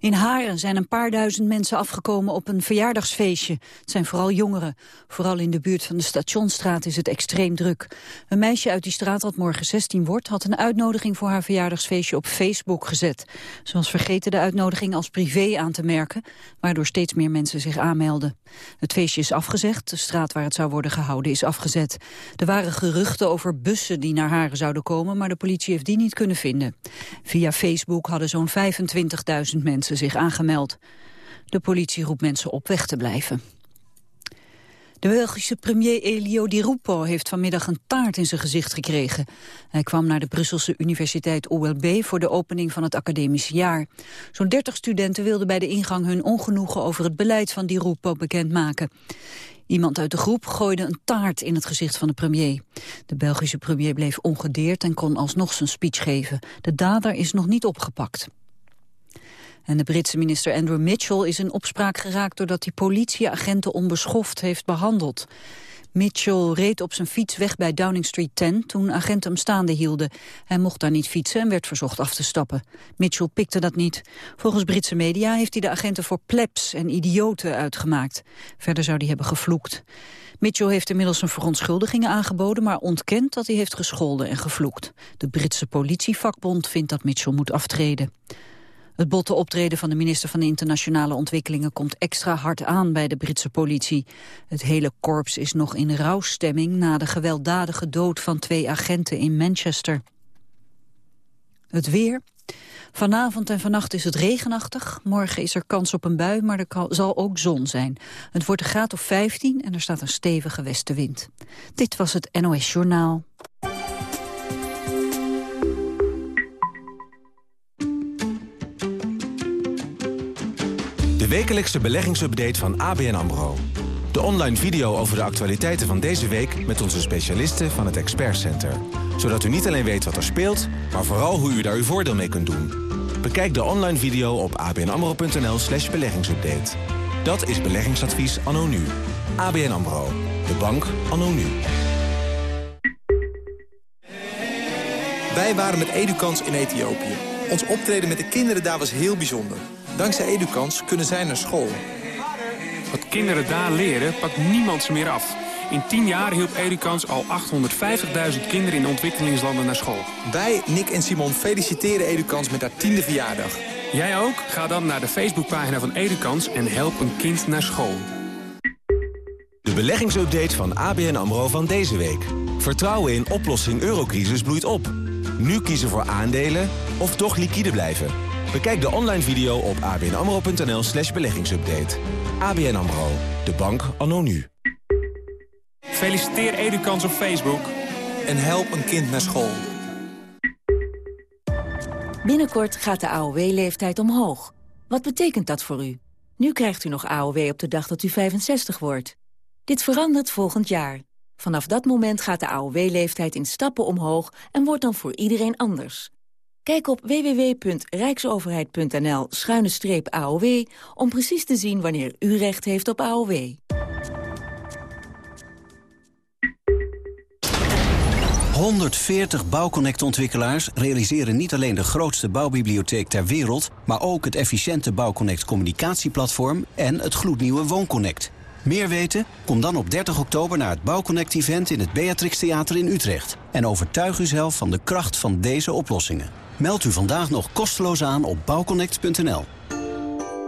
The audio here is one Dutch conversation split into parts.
In Haren zijn een paar duizend mensen afgekomen op een verjaardagsfeestje. Het zijn vooral jongeren. Vooral in de buurt van de Stationstraat is het extreem druk. Een meisje uit die straat dat morgen 16 wordt... had een uitnodiging voor haar verjaardagsfeestje op Facebook gezet. Ze was vergeten de uitnodiging als privé aan te merken... waardoor steeds meer mensen zich aanmelden. Het feestje is afgezegd. De straat waar het zou worden gehouden is afgezet. Er waren geruchten over bussen die naar Haren zouden komen... maar de politie heeft die niet kunnen vinden. Via Facebook hadden zo'n 25.000 mensen zich aangemeld. De politie roept mensen op weg te blijven. De Belgische premier Elio Di Rupo heeft vanmiddag een taart in zijn gezicht gekregen. Hij kwam naar de Brusselse Universiteit OLB voor de opening van het academische jaar. Zo'n 30 studenten wilden bij de ingang hun ongenoegen over het beleid van Di Rupo bekendmaken. Iemand uit de groep gooide een taart in het gezicht van de premier. De Belgische premier bleef ongedeerd en kon alsnog zijn speech geven. De dader is nog niet opgepakt. En de Britse minister Andrew Mitchell is in opspraak geraakt... doordat hij politieagenten onbeschoft heeft behandeld. Mitchell reed op zijn fiets weg bij Downing Street 10 toen agenten hem staande hielden. Hij mocht daar niet fietsen en werd verzocht af te stappen. Mitchell pikte dat niet. Volgens Britse media heeft hij de agenten voor plebs en idioten uitgemaakt. Verder zou hij hebben gevloekt. Mitchell heeft inmiddels zijn verontschuldigingen aangeboden... maar ontkent dat hij heeft gescholden en gevloekt. De Britse politievakbond vindt dat Mitchell moet aftreden. Het botte optreden van de minister van Internationale Ontwikkelingen komt extra hard aan bij de Britse politie. Het hele korps is nog in rouwstemming na de gewelddadige dood van twee agenten in Manchester. Het weer. Vanavond en vannacht is het regenachtig. Morgen is er kans op een bui, maar er zal ook zon zijn. Het wordt een graad of 15 en er staat een stevige westenwind. Dit was het NOS Journaal. Wekelijkse beleggingsupdate van ABN AMRO. De online video over de actualiteiten van deze week met onze specialisten van het Expert Center. Zodat u niet alleen weet wat er speelt, maar vooral hoe u daar uw voordeel mee kunt doen. Bekijk de online video op abnamro.nl slash beleggingsupdate. Dat is beleggingsadvies anno nu. ABN AMRO. De bank anno nu. Wij waren met Edukans in Ethiopië. Ons optreden met de kinderen daar was heel bijzonder. Dankzij Edukans kunnen zij naar school. Wat kinderen daar leren, pakt niemand ze meer af. In 10 jaar hielp Edukans al 850.000 kinderen in ontwikkelingslanden naar school. Wij, Nick en Simon, feliciteren Edukans met haar tiende verjaardag. Jij ook? Ga dan naar de Facebookpagina van Edukans en help een kind naar school. De beleggingsupdate van ABN AMRO van deze week. Vertrouwen in oplossing eurocrisis bloeit op. Nu kiezen voor aandelen of toch liquide blijven. Bekijk de online video op abnamro.nl slash beleggingsupdate. ABN AMRO, de bank anno nu. Feliciteer Edukans op Facebook. En help een kind naar school. Binnenkort gaat de AOW-leeftijd omhoog. Wat betekent dat voor u? Nu krijgt u nog AOW op de dag dat u 65 wordt. Dit verandert volgend jaar. Vanaf dat moment gaat de AOW-leeftijd in stappen omhoog... en wordt dan voor iedereen anders. Kijk op www.rijksoverheid.nl-aow om precies te zien wanneer u recht heeft op AOW. ...140 Bouwconnect-ontwikkelaars realiseren niet alleen de grootste bouwbibliotheek ter wereld... maar ook het efficiënte Bouwconnect communicatieplatform en het gloednieuwe WoonConnect. Meer weten? Kom dan op 30 oktober naar het Bouwconnect-event in het Beatrix Theater in Utrecht. En overtuig uzelf van de kracht van deze oplossingen. Meld u vandaag nog kosteloos aan op bouwconnect.nl.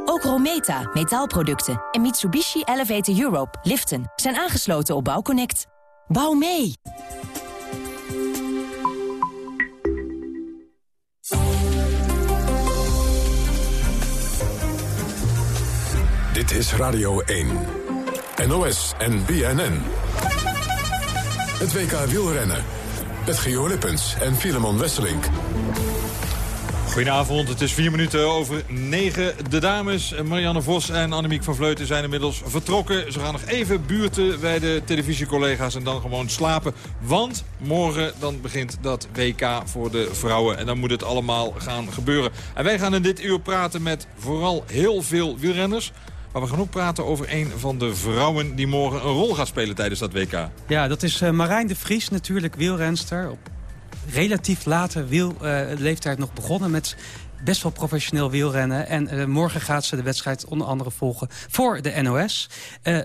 Ook Rometa, metaalproducten en Mitsubishi Elevator Europe, liften, zijn aangesloten op Bouwconnect. Bouw mee! Dit is Radio 1. NOS en BNN. Het WK wielrennen. Met Gio Lippens en Filemon Wesselink. Goedenavond, het is vier minuten over negen. De dames, Marianne Vos en Annemiek van Vleuten zijn inmiddels vertrokken. Ze gaan nog even buurten bij de televisiecollega's en dan gewoon slapen. Want morgen dan begint dat WK voor de vrouwen. En dan moet het allemaal gaan gebeuren. En wij gaan in dit uur praten met vooral heel veel wielrenners. Maar we gaan ook praten over een van de vrouwen die morgen een rol gaat spelen tijdens dat WK. Ja, dat is uh, Marijn de Vries natuurlijk, wielrenster. Op relatief late wielleeftijd nog begonnen met best wel professioneel wielrennen. En morgen gaat ze de wedstrijd onder andere volgen voor de NOS.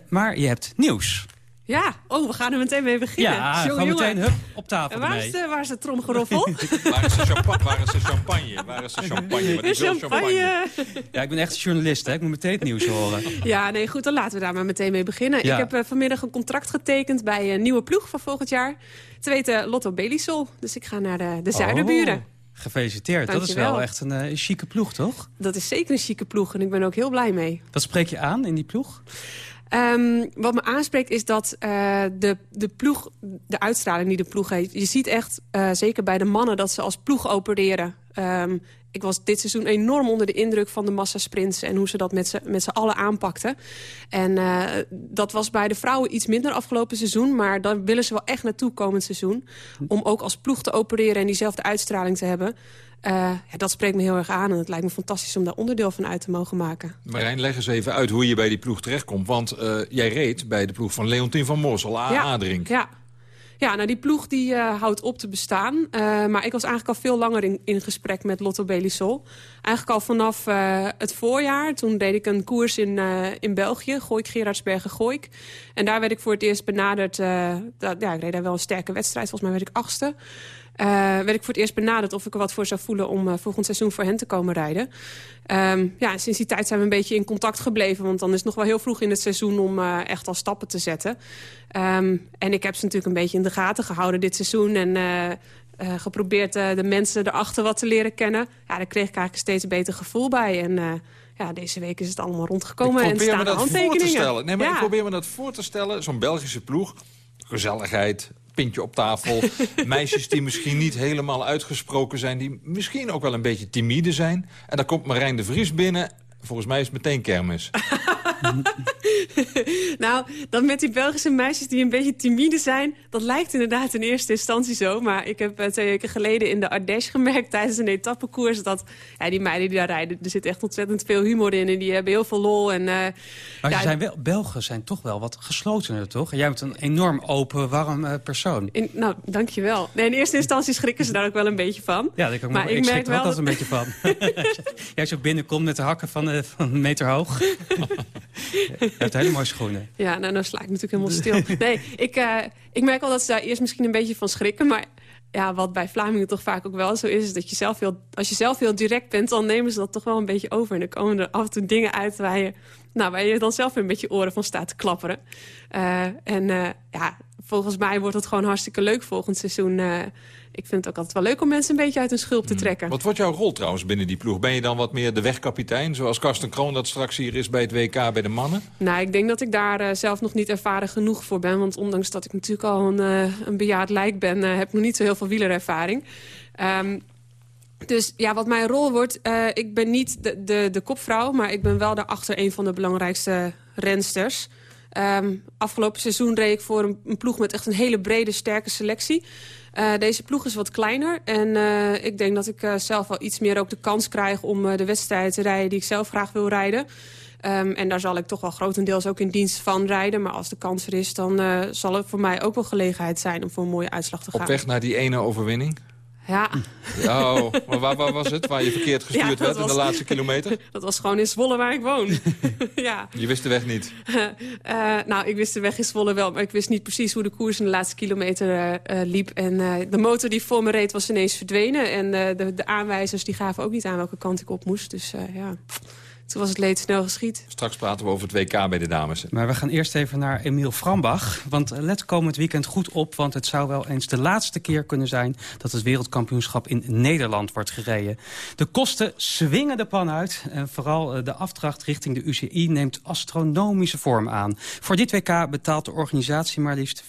maar je hebt nieuws. Ja, oh, we gaan er meteen mee beginnen. Ja, Zo, gaan meteen hup, op tafel waar is, de, waar is het tromgeroffel? waar, is de champagne? waar is de champagne? Waar is de champagne? De champagne. Ja, ik ben echt journalist, hè. ik moet meteen het nieuws horen. Ja, nee, goed, dan laten we daar maar meteen mee beginnen. Ik heb uh, vanmiddag een contract getekend bij een nieuwe ploeg van volgend jaar. Te weten Lotto Belisol. Dus ik ga naar de, de Zuiderburen. Oh. Gefeliciteerd. Dat is wel echt een uh, chique ploeg, toch? Dat is zeker een chique ploeg en ik ben ook heel blij mee. Wat spreek je aan in die ploeg? Um, wat me aanspreekt is dat uh, de, de ploeg, de uitstraling die de ploeg heeft... je ziet echt, uh, zeker bij de mannen, dat ze als ploeg opereren. Um, ik was dit seizoen enorm onder de indruk van de massasprints... en hoe ze dat met z'n allen aanpakten. En uh, dat was bij de vrouwen iets minder afgelopen seizoen... maar daar willen ze wel echt naartoe komend seizoen. Om ook als ploeg te opereren en diezelfde uitstraling te hebben. Uh, ja, dat spreekt me heel erg aan en het lijkt me fantastisch om daar onderdeel van uit te mogen maken. Marijn, leg eens even uit hoe je bij die ploeg terechtkomt. Want uh, jij reed bij de ploeg van Leontien van Morsel, A-Adrink. Ja, ja, nou die ploeg die uh, houdt op te bestaan. Maar ik was eigenlijk al veel langer in, in gesprek met Lotto Belisol. Eigenlijk al vanaf het voorjaar. Toen deed ik een koers in, in België. Gooik, Gerardsbergen, Gooik. En daar werd ik voor het eerst benaderd. dat, ja, ik reed daar wel een sterke wedstrijd. Volgens mij werd ik achtste. Uh, werd ik voor het eerst benaderd of ik er wat voor zou voelen... om uh, volgend seizoen voor hen te komen rijden. Um, ja, sinds die tijd zijn we een beetje in contact gebleven. Want dan is het nog wel heel vroeg in het seizoen om uh, echt al stappen te zetten. Um, en ik heb ze natuurlijk een beetje in de gaten gehouden dit seizoen. En geprobeerd de mensen erachter wat te leren kennen. Ja, daar kreeg ik eigenlijk een steeds beter gevoel bij. En ja, deze week is het allemaal rondgekomen en staan de handtekeningen. Voor te stellen. Nee, maar ik probeer me dat voor te stellen. Zo'n Belgische ploeg, gezelligheid, pintje op tafel. Meisjes die misschien niet helemaal uitgesproken zijn... die misschien ook wel een beetje timide zijn. En dan komt Marijn de Vries binnen Volgens mij is het meteen kermis. nou, dan met die Belgische meisjes die een beetje timide zijn... dat lijkt inderdaad in eerste instantie zo. Maar ik heb uh, twee weken geleden in de Ardèche gemerkt... tijdens een etappekoers dat ja, die meiden die daar rijden... er zit echt ontzettend veel humor in en die hebben heel veel lol. En, uh, maar ja, zijn wel, Belgen zijn toch wel wat geslotener, toch? En jij bent een enorm open, warm uh, persoon. In, nou, dankjewel. Nee, in eerste instantie schrikken ze daar ook wel een beetje van. Ja, ik, ook, maar ik, ik schrik er wel altijd een beetje van. jij zo binnenkomt met de hakken van eh, van een meter hoog. Je hebt hele mooie schoenen. Ja, nou, dan sla ik natuurlijk helemaal stil. Nee, ik, uh, ik merk wel dat ze daar eerst misschien een beetje van schrikken. Maar ja, wat bij Vlamingen toch vaak ook wel zo is... is dat je zelf heel, als je zelf heel direct bent, dan nemen ze dat toch wel een beetje over. En dan komen er af en toe dingen uit waar je, nou, waar je dan zelf weer een beetje oren van staat te klapperen. Uh, en uh, ja, volgens mij wordt het gewoon hartstikke leuk volgend seizoen ik vind het ook altijd wel leuk om mensen een beetje uit hun schulp te hmm. trekken. Wat wordt jouw rol trouwens binnen die ploeg? Ben je dan wat meer de wegkapitein, zoals Karsten Kroon dat straks hier is bij het WK bij de mannen? Nou, ik denk dat ik daar uh, zelf nog niet ervaren genoeg voor ben. Want ondanks dat ik natuurlijk al een, uh, een bejaard lijk ben, heb ik nog niet zo heel veel wielerervaring. Um, dus ja, wat mijn rol wordt, ik ben niet de, de, de kopvrouw... maar ik ben wel daarachter een van de belangrijkste rensters. Um, afgelopen seizoen reed ik voor een, een, ploeg met echt een hele brede, sterke selectie. Uh, deze ploeg is wat kleiner. En uh, ik denk dat ik uh, zelf wel iets meer ook de kans krijg... om de wedstrijden te rijden die ik zelf graag wil rijden. Um, en daar zal ik toch wel grotendeels ook in dienst van rijden. Maar als de kans er is, dan zal het voor mij ook wel gelegenheid zijn... om voor een mooie uitslag te gaan. Op weg naar die ene overwinning? Ja. Oh, maar waar, waar, was het? Waar je verkeerd gestuurd werd in de laatste kilometer? Dat was gewoon in Zwolle waar ik woon. ja. Je wist de weg niet? Uh, nou, ik wist de weg in Zwolle wel, maar ik wist niet precies hoe de koers in de laatste kilometer uh, liep. En de motor die voor me reed was ineens verdwenen. En de, de aanwijzers die gaven ook niet aan welke kant ik op moest. Dus ja... Toen was het leed snel geschied. Straks praten we over het WK bij de dames. Maar we gaan eerst even naar Emiel Frambach. Want let komend weekend goed op, want het zou wel eens de laatste keer kunnen zijn... dat het wereldkampioenschap in Nederland wordt gereden. De kosten swingen de pan uit. En vooral eh, de afdracht richting de UCI neemt astronomische vorm aan. Voor dit WK betaalt de organisatie maar liefst 4,5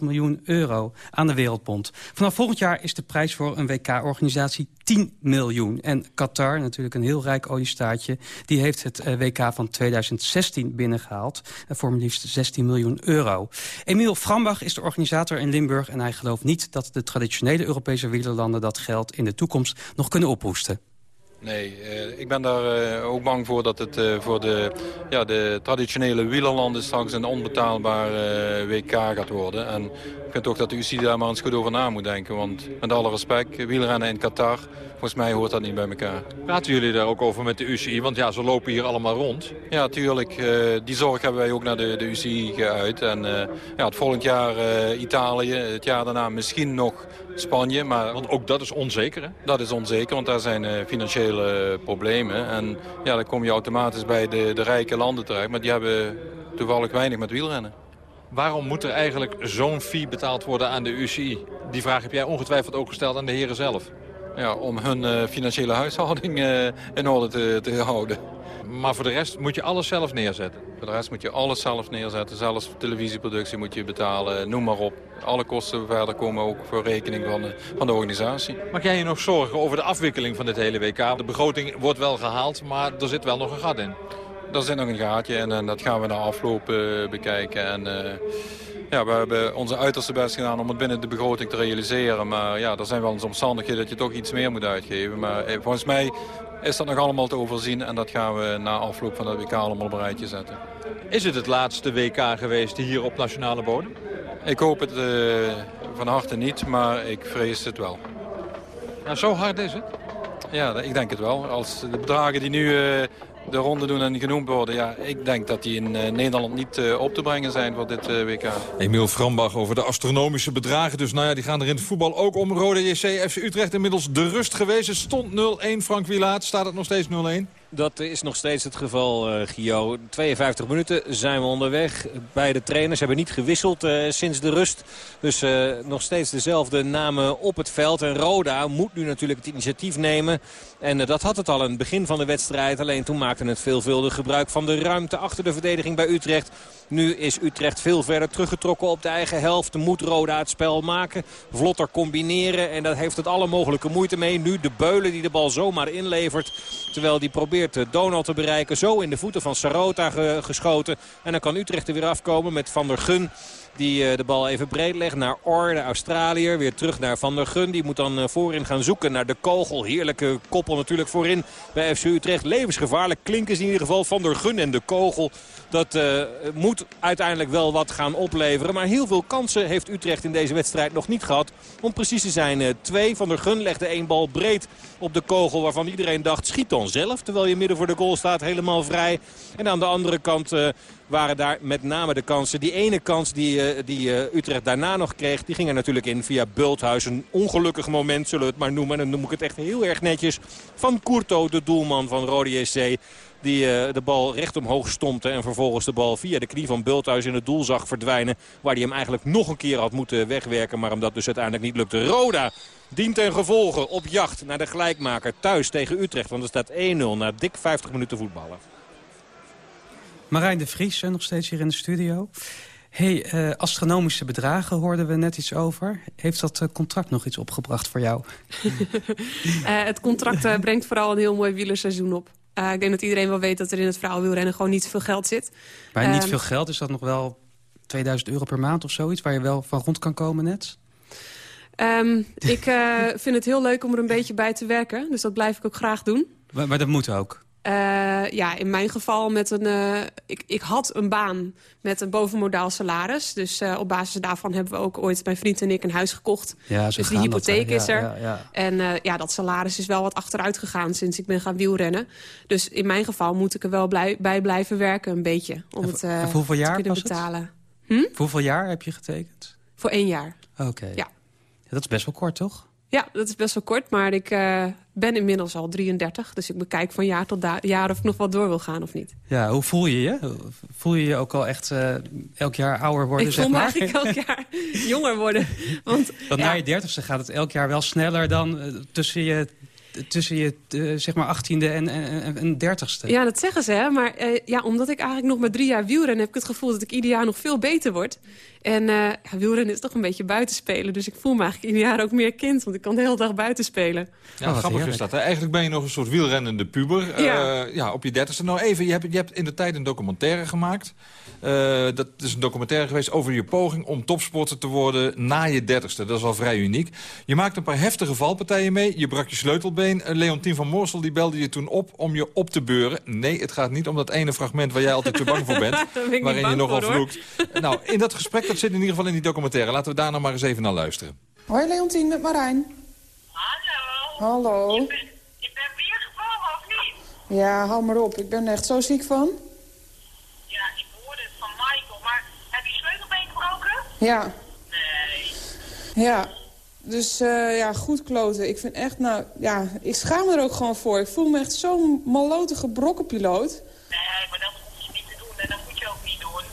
miljoen euro aan de Wereldbond. Vanaf volgend jaar is de prijs voor een WK-organisatie 10 miljoen. En Qatar, natuurlijk een heel rijk oliestaatje... die heeft het eh, WK van 2016 binnengehaald... Eh, voor maar liefst 16 miljoen euro. Emiel Frambach is de organisator in Limburg... en hij gelooft niet dat de traditionele Europese wielerlanden... dat geld in de toekomst nog kunnen ophoesten. Nee, uh, ik ben daar uh, ook bang voor dat het uh, voor de, ja, de traditionele wielerlanden straks een onbetaalbaar WK gaat worden. En ik vind toch dat de UCI daar maar eens goed over na moet denken. Want met alle respect, wielrennen in Qatar, volgens mij hoort dat niet bij elkaar. Praten jullie daar ook over met de UCI? Want ja, ze lopen hier allemaal rond. Ja, tuurlijk. die zorg hebben wij ook naar de, de UCI geuit. En ja, het volgend jaar Italië, het jaar daarna misschien nog Spanje. Maar, want ook dat is onzeker, hè? Dat is onzeker, want daar zijn financiële problemen. En ja, dan kom je automatisch bij de, de rijke landen terecht. Maar die hebben toevallig weinig met wielrennen. Waarom moet er eigenlijk zo'n fee betaald worden aan de UCI? Die vraag heb jij ongetwijfeld ook gesteld aan de heren zelf. Ja, om hun uh, financiële huishouding uh, in orde te, te houden. Maar voor de rest moet je alles zelf neerzetten? Voor de rest moet je alles zelf neerzetten. Zelfs televisieproductie moet je betalen, noem maar op. Alle kosten verder komen ook voor rekening van de, van de organisatie. Maak jij je nog zorgen over de afwikkeling van dit hele WK? De begroting wordt wel gehaald, maar er zit wel nog een gat in. Er zit nog een gaatje en, en dat gaan we na afloop uh, bekijken. En, uh, ja, we hebben onze uiterste best gedaan om het binnen de begroting te realiseren. Maar ja, er zijn wel eens omstandigheden dat je toch iets meer moet uitgeven. Maar eh, volgens mij is dat nog allemaal te overzien. En dat gaan we na afloop van dat WK allemaal op een rijtje zetten. Is het het laatste WK geweest hier op nationale bodem? Ik hoop het uh, van harte niet, maar ik vrees het wel. Nou, zo hard is het? Ja, ik denk het wel. Als de bedragen die nu uh, de ronde doen en genoemd worden... ja, ik denk dat die in uh, Nederland niet uh, op te brengen zijn voor dit WK. Emiel Frambach over de astronomische bedragen. Dus nou ja, die gaan er in het voetbal ook om. Rode JC, FC Utrecht inmiddels de rust geweest. Het stond 0-1, Frank Wielaert. Staat het nog steeds 0-1? Dat is nog steeds het geval, uh, Gio. 52 minuten zijn we onderweg. Beide trainers hebben niet gewisseld uh, sinds de rust. Dus uh, nog steeds dezelfde namen op het veld. En Roda moet nu natuurlijk het initiatief nemen. En dat had het al in het begin van de wedstrijd. Alleen toen maakte het veelvuldig gebruik van de ruimte achter de verdediging bij Utrecht. Nu is Utrecht veel verder teruggetrokken op de eigen helft. Moet Roda het spel maken. Vlotter combineren. En daar heeft het alle mogelijke moeite mee. Nu de Beulen die de bal zomaar inlevert. Terwijl die probeert Donald te bereiken. Zo in de voeten van Sarota geschoten. En dan kan Utrecht er weer afkomen met Van der Gun. Die de bal even breed legt naar Or, de Australiër. Weer terug naar Van der Gun. Die moet dan voorin gaan zoeken naar de kogel. Heerlijke koppel natuurlijk voorin bij FC Utrecht. Levensgevaarlijk klinken ze in ieder geval Van der Gun en de kogel. Dat uh, moet uiteindelijk wel wat gaan opleveren. Maar heel veel kansen heeft Utrecht in deze wedstrijd nog niet gehad. Om precies te zijn, twee van der Gun legde één bal breed op de kogel. Waarvan iedereen dacht, schiet dan zelf. Terwijl je midden voor de goal staat, helemaal vrij. En aan de andere kant... waren daar met name de kansen. Die ene kans die, uh, die uh, Utrecht daarna nog kreeg, die ging er natuurlijk in via Bulthuis. Een ongelukkig moment, zullen we het maar noemen. En dan noem ik het echt heel erg netjes. Van Courto, de doelman van Rode JC. Die uh, de bal recht omhoog stompte en vervolgens de bal via de knie van Bulthuis in het doel zag verdwijnen. Waar hij hem eigenlijk nog een keer had moeten wegwerken. Maar hem dat dus uiteindelijk niet lukte. Roda dient ten gevolge op jacht naar de gelijkmaker thuis tegen Utrecht. Want er staat 1-0 na dik 50 minuten voetballen. Marijn de Vries, nog steeds hier in de studio. hey, uh, astronomische bedragen hoorden we net iets over. Heeft dat uh, contract nog iets opgebracht voor jou? uh, het contract brengt vooral een heel mooi wielerseizoen op. Ik denk dat iedereen wel weet dat er in het vrouwenwielrennen gewoon niet veel geld zit. Maar niet uh, veel geld, is dat nog wel 2000 euro per maand of zoiets... waar je wel van rond kan komen net? Um, ik uh, vind het heel leuk om er een beetje bij te werken. Dus dat blijf ik ook graag doen. Maar, maar dat moet ook? Uh, ja, in mijn geval met een... Uh, ik, ik had een baan met een bovenmodaal salaris. Dus uh, op basis daarvan hebben we ook ooit mijn vriend en ik een huis gekocht. Ja, dus die hypotheek dat, is er. Ja, ja. En ja, dat salaris is wel wat achteruit gegaan sinds ik ben gaan wielrennen. Dus in mijn geval moet ik er wel blij, bij blijven werken een beetje. Om en het voor hoeveel jaar te kunnen betalen. Hm? Voor hoeveel jaar heb je getekend? Voor één jaar. Oké. Okay. Ja. Dat is best wel kort, toch? Ja, dat is best wel kort, maar ik uh, ben inmiddels al 33. Dus ik bekijk van jaar tot jaar of ik nog wat door wil gaan of niet. Ja, hoe voel je je? Voel je je ook al echt uh, elk jaar ouder worden, ik zeg voel maar? me eigenlijk elk jaar jonger worden. Want, Want ja. na je dertigste gaat het elk jaar wel sneller dan uh, tussen je tussen je uh, zeg maar 18e en, en, en 30ste. Ja, dat zeggen ze, hè. Maar uh, ja, omdat ik eigenlijk nog maar drie jaar wielren... heb ik het gevoel dat ik ieder jaar nog veel beter word. En uh, ja, wielrennen is toch een beetje buitenspelen. Dus ik voel me eigenlijk ieder jaar ook meer kind. Want ik kan de hele dag buiten spelen. Ja, oh, grappig is dat. Hè? Eigenlijk ben je nog een soort wielrennende puber. Ja. ja, op je dertigste. Nou even, je hebt, je hebt in de tijd een documentaire gemaakt. Uh, dat is een documentaire geweest over je poging om topsporter te worden na je dertigste. Dat is al vrij uniek. Je maakt een paar heftige valpartijen mee. Je brak je sleutelbeen. uh, Leontien van Moorsel die belde je toen op om je op te beuren. Nee, het gaat niet om dat ene fragment waar jij altijd te bang voor bent. ben waarin je nogal voor, vloekt. nou, in dat gesprek, dat zit in ieder geval in die documentaire. Laten we daar nou maar eens even naar luisteren. Hoi Leontien, met Marijn. Hallo. Hallo. Je bent, je bent weer gevallen, of niet? Ja, hou maar op. Ik ben er echt zo ziek van. Ja, ik hoorde het van Michael. Maar heb je sleutelbeen gebroken? Ja. Nee. Ja. Dus uh, ja, goed kloten. Ik vind echt, nou, ja, ik schaam me er ook gewoon voor. Ik voel me echt zo'n malotige brokkenpiloot. Nee, maar dat hoef je niet te doen en dat moet je ook niet doen.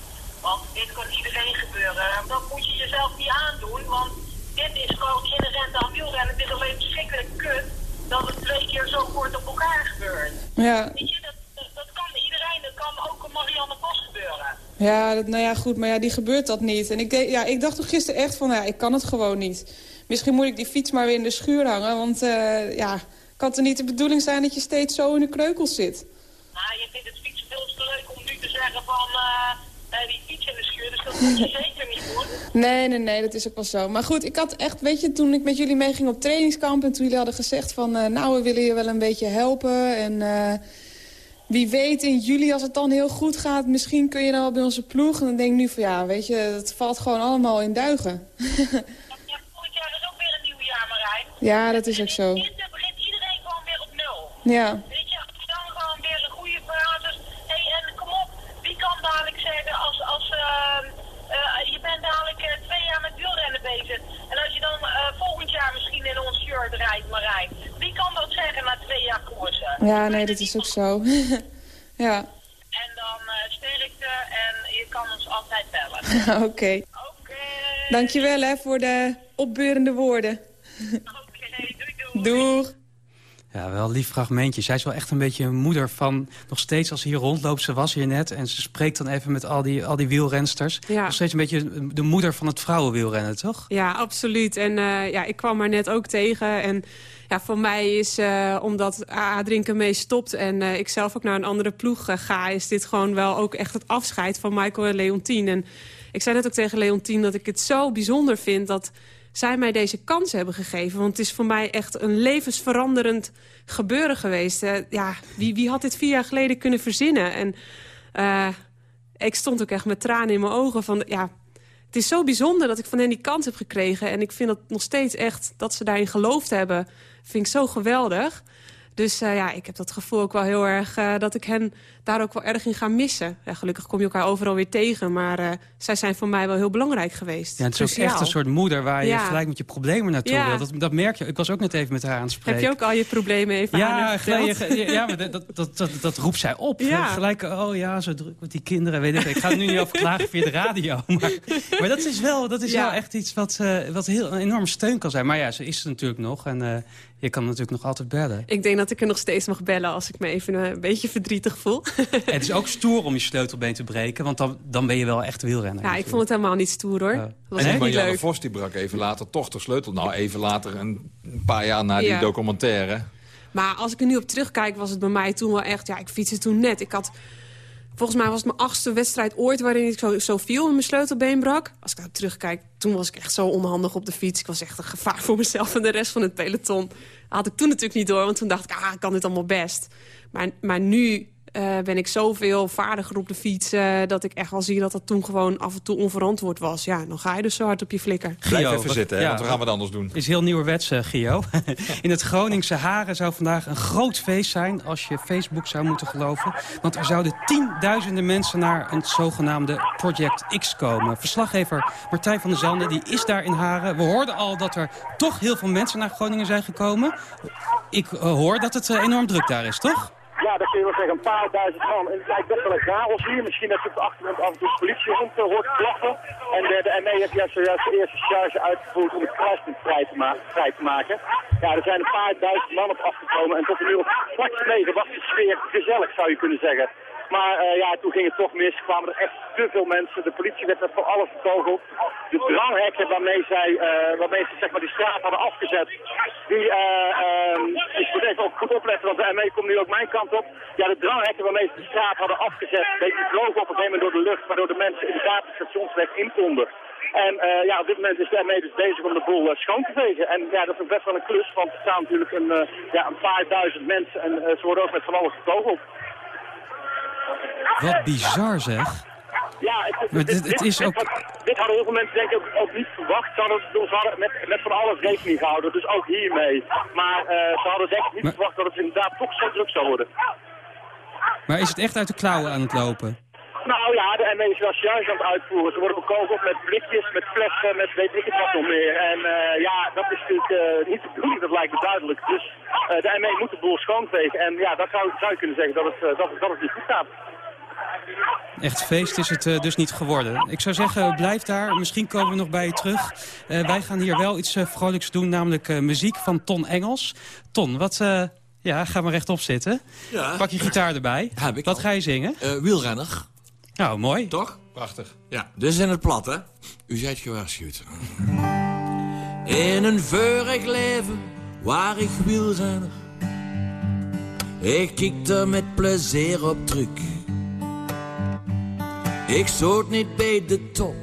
Want dit kan iedereen gebeuren. En dat moet je jezelf niet aandoen, want dit is gewoon inherent aan wielrennen. Het is alleen verschrikkelijk kut dat het twee keer zo kort op elkaar gebeurt. Ja. Weet je, dat, dat, dat kan iedereen. Dat kan ook een Marianne Vos gebeuren. Ja, dat, nou ja, goed, maar ja, die gebeurt dat niet. En ik, de, ja, ik dacht toch gisteren echt van, ja, ik kan het gewoon niet. Misschien moet ik die fiets maar weer in de schuur hangen, want uh, ja, kan het er niet de bedoeling zijn dat je steeds zo in de kreukels zit? Nou, je vindt het fietsen veel te leuk om nu te zeggen van... Uh, die fiets in de schuur, dus dat moet je zeker niet doen. Nee, nee, nee, dat is ook wel zo. Maar goed, ik had echt, weet je, toen ik met jullie meeging op trainingskamp... en toen jullie hadden gezegd van, uh, nou, we willen je wel een beetje helpen... en wie weet in juli, als het dan heel goed gaat... misschien kun je dan wel bij onze ploeg. En dan denk ik nu van, ja, weet je, het valt gewoon allemaal in duigen. ja, volgend jaar is ook weer een nieuw jaar, Marijn. Ja, dat is ook zo. Dan begint iedereen gewoon weer op nul. Ja. Weet je, als je dan gewoon weer een goede basis... Hé, hey, en kom op, wie kan dadelijk zeggen als... als uh, uh, je bent dadelijk uh, twee jaar met wielrennen bezig. En als je dan volgend jaar misschien in ons shirt rijdt, Marijn. Wie kan dat zeggen na Ja, nee, dat is ook zo. ja. En dan sterkte en je kan ons altijd bellen. Oké. Okay. Okay. Dankjewel hè, voor de opbeurende woorden. Oké, okay, doei doei. Doeg. Ja, wel lief fragmentje. Zij is wel echt een beetje een moeder van... nog steeds als ze hier rondloopt, ze was hier net... en ze spreekt dan even met al die, al die wielrensters. Ja. Nog steeds een beetje de moeder van het vrouwenwielrennen, toch? Ja, absoluut. En uh, ja, ik kwam haar net ook tegen. En ja, voor mij is, uh, omdat A-drinken mee stopt... en uh, ik zelf ook naar een andere ploeg ga... is dit gewoon wel ook echt het afscheid van Michael en Leontien. En ik zei net ook tegen Leontien dat ik het zo bijzonder vind... dat zij mij deze kans hebben gegeven. Want het is voor mij echt een levensveranderend gebeuren geweest. Uh, ja, wie, wie had dit vier jaar geleden kunnen verzinnen? En uh, ik stond ook echt met tranen in mijn ogen van... ja, het is zo bijzonder dat ik van hen die kans heb gekregen. En ik vind dat nog steeds echt, dat ze daarin geloofd hebben... vind ik zo geweldig. Dus uh, ja, ik heb dat gevoel ook wel heel erg uh, dat ik hen daar ook wel erg in ga missen. Ja, gelukkig kom je elkaar overal weer tegen, maar uh, zij zijn voor mij wel heel belangrijk geweest. Ja, het is ook echt een soort moeder waar je Ja. gelijk met je problemen naartoe Ja. wil. Dat, dat merk je. Ik was ook net even met haar aan het spreken. Heb je ook al je problemen even aan Ja, gelijk, verteld? ja, maar dat, dat, dat, dat, roept zij op. Ja. Gelijk, oh ja, zo druk met die kinderen. Weet ik, ik ga er nu niet over klagen via de radio. Maar, maar dat is wel, dat is Ja. wel echt iets wat, eh, wat heel een enorme steun kan zijn. Maar ja, ze is er natuurlijk nog. En eh, je kan natuurlijk nog altijd bellen. Ik denk dat ik er nog steeds mag bellen als ik me even eh, een beetje verdrietig voel. het is ook stoer om je sleutelbeen te breken. Want dan, dan ben je wel echt wielrenner. Ja, ik vond het helemaal niet stoer hoor. Ja. Dat was En Marianne leuk. Vos die brak even later toch de sleutel. Nou, even later, een een paar jaar na die Ja. documentaire. Maar als ik er nu op terugkijk, was het bij mij toen wel echt... Ja, ik fietste toen net. Ik had... Volgens mij was het mijn achtste wedstrijd ooit waarin ik zo, zo viel en mijn sleutelbeen brak. Als ik daarop terugkijk, toen was ik echt zo onhandig op de fiets. Ik was echt een gevaar voor mezelf en de rest van het peloton. Had ik toen natuurlijk niet door, want toen dacht ik, ah, ik kan dit allemaal best. Maar, maar nu eh, ben ik zoveel vaardiger op de fiets... dat ik echt wel zie dat dat toen gewoon af en toe onverantwoord was. Ja, dan ga je dus zo hard op je flikker. Blijf Gio, even wat- zitten, hè, ja, want we gaan wat anders doen. is heel nieuwerwets, eh, Gio. In het Groningse Haren zou vandaag een groot feest zijn... als je Facebook zou moeten geloven. Want er zouden tienduizenden mensen naar een zogenaamde Project X komen. Verslaggever Martijn van der Zanden die is daar in Haren. We hoorden al dat er toch heel veel mensen naar Groningen zijn gekomen. Ik eh, hoor dat het eh, enorm druk daar is, toch? Ja, dat kun je wel zeggen, een paar duizend man. En het lijkt best wel een chaos hier. Misschien dat je op de achtergrond af en toe de politie rond eh, hoort klappen. En de, de ME heeft juist zojuist de eerste charge uitgevoerd om het kruispunt vrij te, vrij te maken. Ja, er zijn een paar duizend man op afgekomen. En tot uur of kwart geleden was de sfeer gezellig, zou je kunnen zeggen. Maar eh, ja, toen ging het toch mis. Kwamen er echt te veel mensen. De politie werd met voor alles verkogeld. De dranghekken waarmee, zij, eh, waarmee ze zeg maar, die straat hadden afgezet. Die, ehm, ik moet even ook goed opletten, want de ME komt nu ook mijn kant op. Ja, de dranghekken waarmee ze de straat hadden afgezet. Die vlogen op een gegeven moment door de lucht, waardoor de mensen inderdaad de stationsweg in konden. En ja, op dit moment is de ME dus bezig om de boel schoon te vegen. En ja, dat is best wel een klus, want er staan natuurlijk een, ja, een paar duizend mensen en ze worden ook met van alles gekogeld. Wat bizar zeg. Ja, het, dit, het is ook... dit, hadden heel veel mensen denk ik ook, niet verwacht. Ze hadden, ze hadden met, met van alles rekening gehouden, dus ook hiermee. Maar uh, ze hadden denk ik niet verwacht dat het inderdaad toch zo druk zou worden. Maar is het echt uit de klauwen aan het lopen? Nou ja, de ME is wel juist aan het uitvoeren. Ze worden bekogeld met blikjes, met flessen, met weet ik het wat nog meer. En uh, ja, dat is natuurlijk uh, niet de bedoeling, dat lijkt me duidelijk. Dus uh, de ME moet de boel schoonvegen. En ja, dat zou, zou je kunnen zeggen dat het, dat, dat het niet goed gaat. Echt feest is het uh, dus niet geworden. Ik zou zeggen, blijf daar. Misschien komen we nog bij je terug. Uh, wij gaan hier wel iets uh, vrolijks doen, namelijk muziek van Ton Engels. Ton, wat... ja, ga maar rechtop zitten. Ja. Pak je gitaar erbij. Heb ik Wat ga je zingen? wielrenner. Nou, mooi. Toch? Prachtig. Ja, dus in het plat, hè? U zijt gewaarschuwd. In een vurig leven waar ik wielrenner. Ik kijk er met plezier op terug. Ik zoot niet bij de top,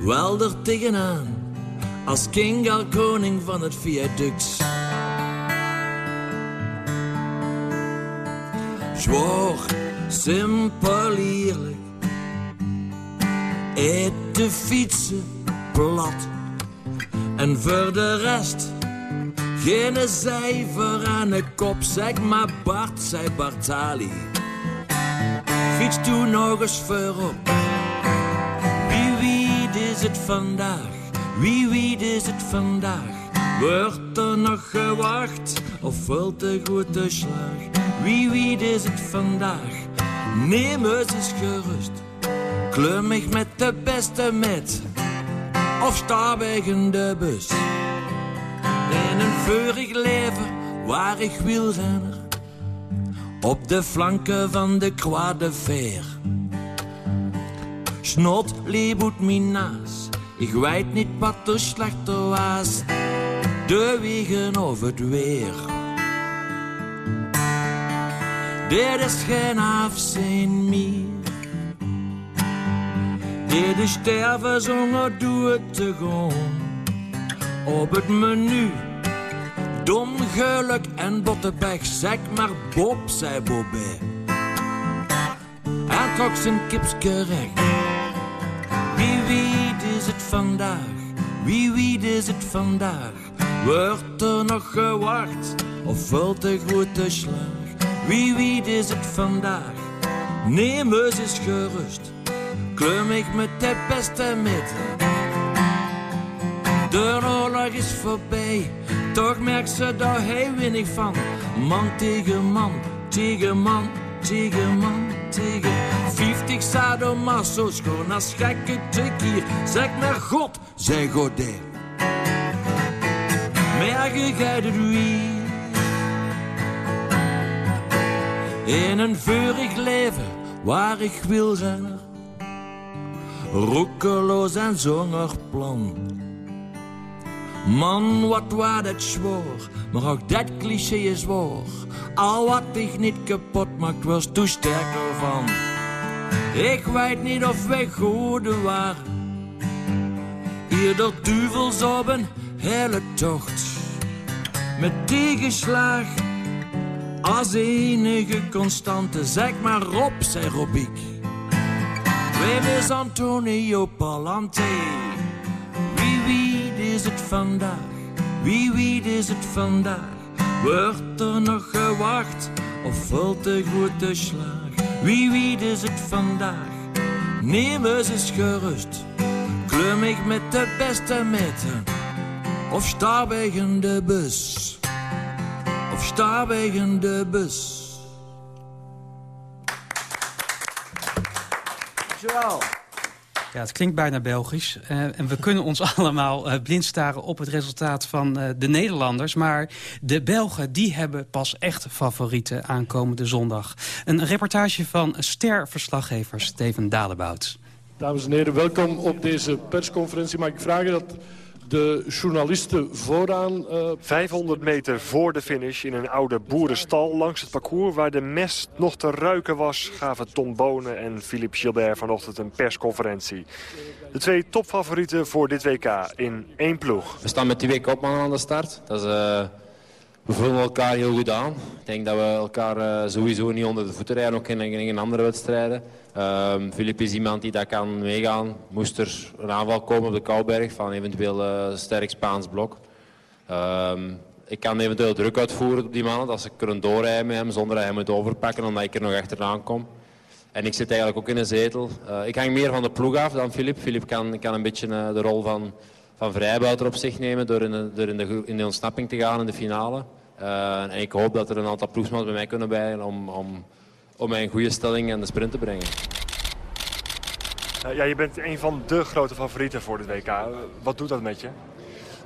wel er tegenaan. Als king al koning van het viaduct. Zwoor, simpel eerlijk. Eet de fietsen plat. En voor de rest, geen cijfer aan de kop. Zeg maar Bart, zei Bartali fiets toen nog eens voorop. Wie wie is het vandaag? Wie wie is het vandaag? Wordt er nog gewacht of valt de grote slag? Wie wie is het vandaag? Neem eens gerust. Klum ik met de beste met of sta in de bus. In een vurig leven waar ik wielrenner op de flanken van de kwade veer. Snot lieboet minaas, ik weet niet wat er slechter was, de wegen of het weer. Dit is geen afzien meer. Dit is sterven zonder doe het te gewoon. Op het menu Dom, geluk en Bottebeg, zeg maar Bob, zei Bobé. Hij trok zijn kipske recht. Wie wie is het vandaag? Wie wie is het vandaag? Wordt er nog gewacht of valt de grote slag? Wie wie is het vandaag? Neem eens gerust, klum ik met de beste midden. De oorlog is voorbij toch merkt ze daar heel weinig van. Man tegen man, tegen man, tegen man, tegen 50 sadomaso's, gewoon als gekke tekier. Zeg maar God, zeg Godet. Merken gij het wie? In een vurig leven waar ik wil zijn. Roekeloos en zonder plan Man, wat was het zwaar, maar ook dat cliché is waar. Al wat ik niet kapot maakt, was toen sterker van. Ik weet niet of wij goede waren. Eerder duvels op een hele tocht. Met tegenslag als enige constante. Zeg maar Rob, zei Robiek. Wem is Antonio Palante? is het vandaag? Wie wie is het vandaag? Wordt er nog gewacht of valt de grote slag? Wie wie is het vandaag? Neem eens eens gerust. Klum met de beste meten of sta de bus? Of sta de bus? Dankjewel. Ja, het klinkt bijna Belgisch. Uh, en we kunnen ons allemaal uh, blind staren op het resultaat van uh, de Nederlanders. Maar de Belgen, die hebben pas echt favorieten aankomende zondag. Een reportage van ster-verslaggever Steven Dalebout. Dames en heren, welkom op deze persconferentie. Mag ik vragen dat de journalisten vooraan. 500 meter voor de finish in een oude boerenstal langs het parcours... waar de mest nog te ruiken was, gaven Tom Bonen en Philippe Gilbert vanochtend een persconferentie. De twee topfavorieten voor dit WK in één ploeg. We staan met twee kopmannen aan de start. Dat is, uh, we voelen elkaar heel goed aan. Ik denk dat we elkaar uh, sowieso niet onder de voeten rijden, ook in, in andere wedstrijden. Um, Filip is iemand die daar kan meegaan. Moest er een aanval komen op de Kouberg van eventueel uh, sterk Spaans blok. Um, ik kan eventueel druk uitvoeren op die mannen. Dat ze kunnen doorrijden met hem zonder dat hij moet overpakken omdat ik er nog achteraan kom. En ik zit eigenlijk ook in een zetel. Uh, ik hang meer van de ploeg af dan Filip. Filip kan, kan een beetje uh, de rol van, van vrijbuiter op zich nemen door in de, door in de, in de ontsnapping te gaan in de finale. En ik hoop dat er een aantal ploegsmannen bij mij kunnen bij om, om, om mij een goede stelling en de sprint te brengen. ja, je bent een van de grote favorieten voor dit WK. Wat doet dat met je?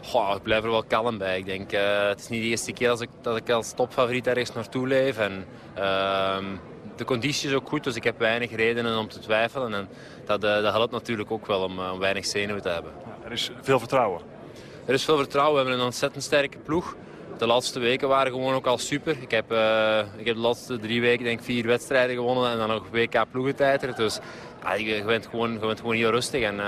Goh, ik blijf er wel kalm bij. Ik denk, het is niet de eerste keer dat ik, dat ik als topfavoriet ergens naartoe leef. En, ehm, de conditie is ook goed, dus ik heb weinig redenen om te twijfelen. En dat, uh, dat helpt natuurlijk ook wel om, uh, om weinig zenuwen te hebben. Ja, er is veel vertrouwen? Er is veel vertrouwen. We hebben een ontzettend sterke ploeg. De laatste weken waren gewoon ook al super. Ik heb, uh, ik heb de laatste drie weken denk vier wedstrijden gewonnen en dan nog WK ploegentijdrit. Dus je, bent gewoon, je bent gewoon heel rustig. En,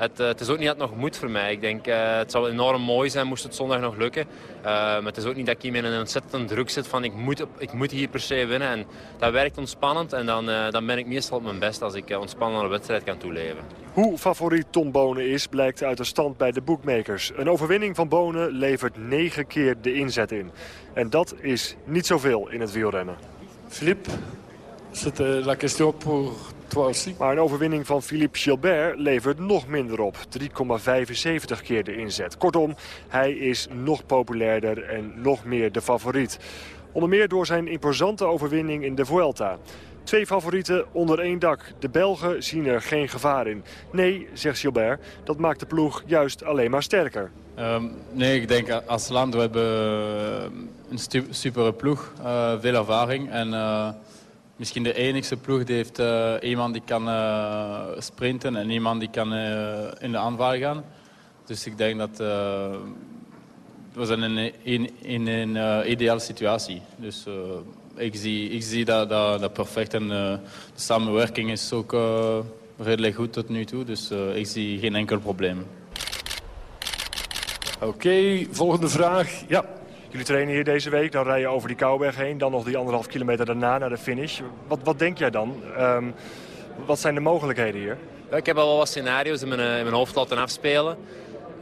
het, het, is ook niet dat het nog moet voor mij. Ik denk, uh, het zou enorm mooi zijn moest het zondag nog lukken. Uh, maar het is ook niet dat ik hier in een ontzettend druk zit van ik moet, ik moet hier per se winnen. En dat werkt ontspannend en dan, uh, dan ben ik meestal op mijn best als ik ontspannen aan een wedstrijd kan toeleven. Hoe favoriet Tom Bonen is blijkt uit de stand bij de bookmakers. Een overwinning van Bonen levert negen keer de inzet in. En dat is niet zoveel in het wielrennen. Philippe, c'était la question pour maar een overwinning van Philippe Gilbert levert nog minder op. 3,75 keer de inzet. Kortom, hij is nog populairder en nog meer de favoriet. Onder meer door zijn imposante overwinning in de Vuelta. Twee favorieten onder één dak. De Belgen zien er geen gevaar in. Nee, zegt Gilbert, dat maakt de ploeg juist alleen maar sterker. Um, nee, ik denk als land we hebben een super ploeg, uh, veel ervaring en... Uh misschien de enige ploeg die heeft uh, iemand die kan uh, sprinten en iemand die kan uh, in de aanval gaan. Dus ik denk dat we zijn in, in, in een ideale situatie. Dus ik zie, ik zie dat, dat, perfect en de samenwerking is ook redelijk goed tot nu toe. Dus ik zie geen enkel probleem. Oké, volgende vraag. Ja. Jullie trainen hier deze week, dan rij je over die Kouwberg heen. Dan nog die anderhalf kilometer daarna naar de finish. Wat, wat denk jij dan? Um, wat zijn de mogelijkheden hier? Ik heb al wel wat scenario's in mijn, in mijn hoofd laten afspelen.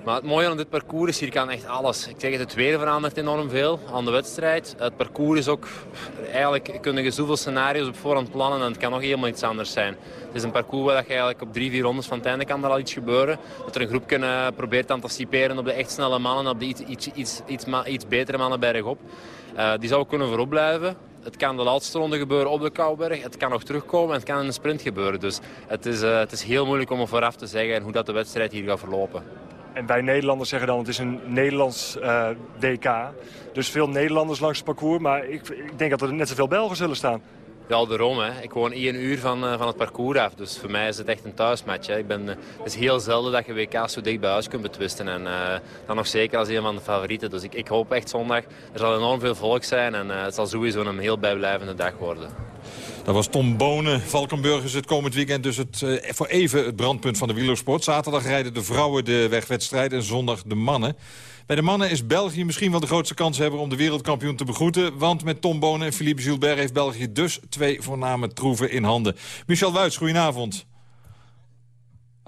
Maar het mooie aan dit parcours is, hier kan echt alles. Ik zeg het, het weer verandert enorm veel aan de wedstrijd. Het parcours is ook... Eigenlijk kun je zoveel scenario's op voorhand plannen en het kan nog helemaal iets anders zijn. Het is een parcours waar je eigenlijk op drie, vier rondes van het einde kan er al iets gebeuren. Dat er een groep kunnen probeert te anticiperen op de echt snelle mannen, op de iets, iets, iets, iets, iets betere mannen bergop. Uh, die zou kunnen voorop blijven. Het kan de laatste ronde gebeuren op de Kouberg. Het kan nog terugkomen en het kan in een sprint gebeuren. Dus het is, uh, het is heel moeilijk om vooraf te zeggen hoe dat de wedstrijd hier gaat verlopen. En wij Nederlanders zeggen dan het is een Nederlands uh, WK. Dus veel Nederlanders langs het parcours. Maar ik, ik denk dat er net zoveel Belgen zullen staan. Ja, daarom. Hè. Ik woon één uur van, uh, van het parcours af. Dus voor mij is het echt een thuismatch. Hè. Ik ben, uh, het is heel zelden dat je WK's zo dicht bij huis kunt betwisten. En dan nog zeker als een van de favorieten. Dus ik, ik hoop echt zondag. Er zal enorm veel volk zijn. En het zal sowieso een heel bijblijvende dag worden. Dat was Tom Bonen. Valkenburg is het komend weekend dus het, uh, voor even het brandpunt van de wielersport. Zaterdag rijden de vrouwen de wegwedstrijd en zondag de mannen. Bij de mannen is België misschien wel de grootste kans hebben om de wereldkampioen te begroeten. Want met Tom Bonen en Philippe Gilbert heeft België dus twee voorname troeven in handen. Michel Wuits, goedenavond.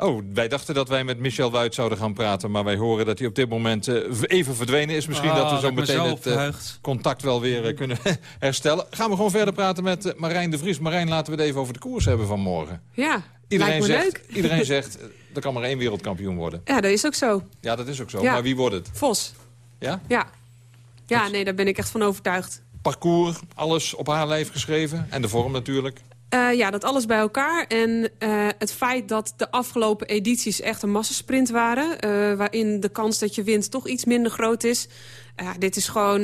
Oh, wij dachten dat wij met Michel Wuit zouden gaan praten... maar wij horen dat hij op dit moment uh, even verdwenen is. Misschien ah, dat we zo dat meteen het uh, contact wel weer uh, kunnen herstellen. Gaan we gewoon verder praten met Marijn de Vries. Marijn, laten we het even over de koers hebben van morgen. Ja, iedereen zegt, leuk. Iedereen zegt, er kan maar één wereldkampioen worden. Ja, dat is ook zo. Ja, dat is ook zo. Ja. Maar wie wordt het? Vos. Ja? Ja. Ja, nee, daar ben ik echt van overtuigd. Parcours, alles op haar lijf geschreven. En de vorm natuurlijk. Uh, ja, dat alles bij elkaar. En uh, het feit dat de afgelopen edities echt een massasprint waren... Uh, waarin de kans dat je wint toch iets minder groot is... dit is gewoon...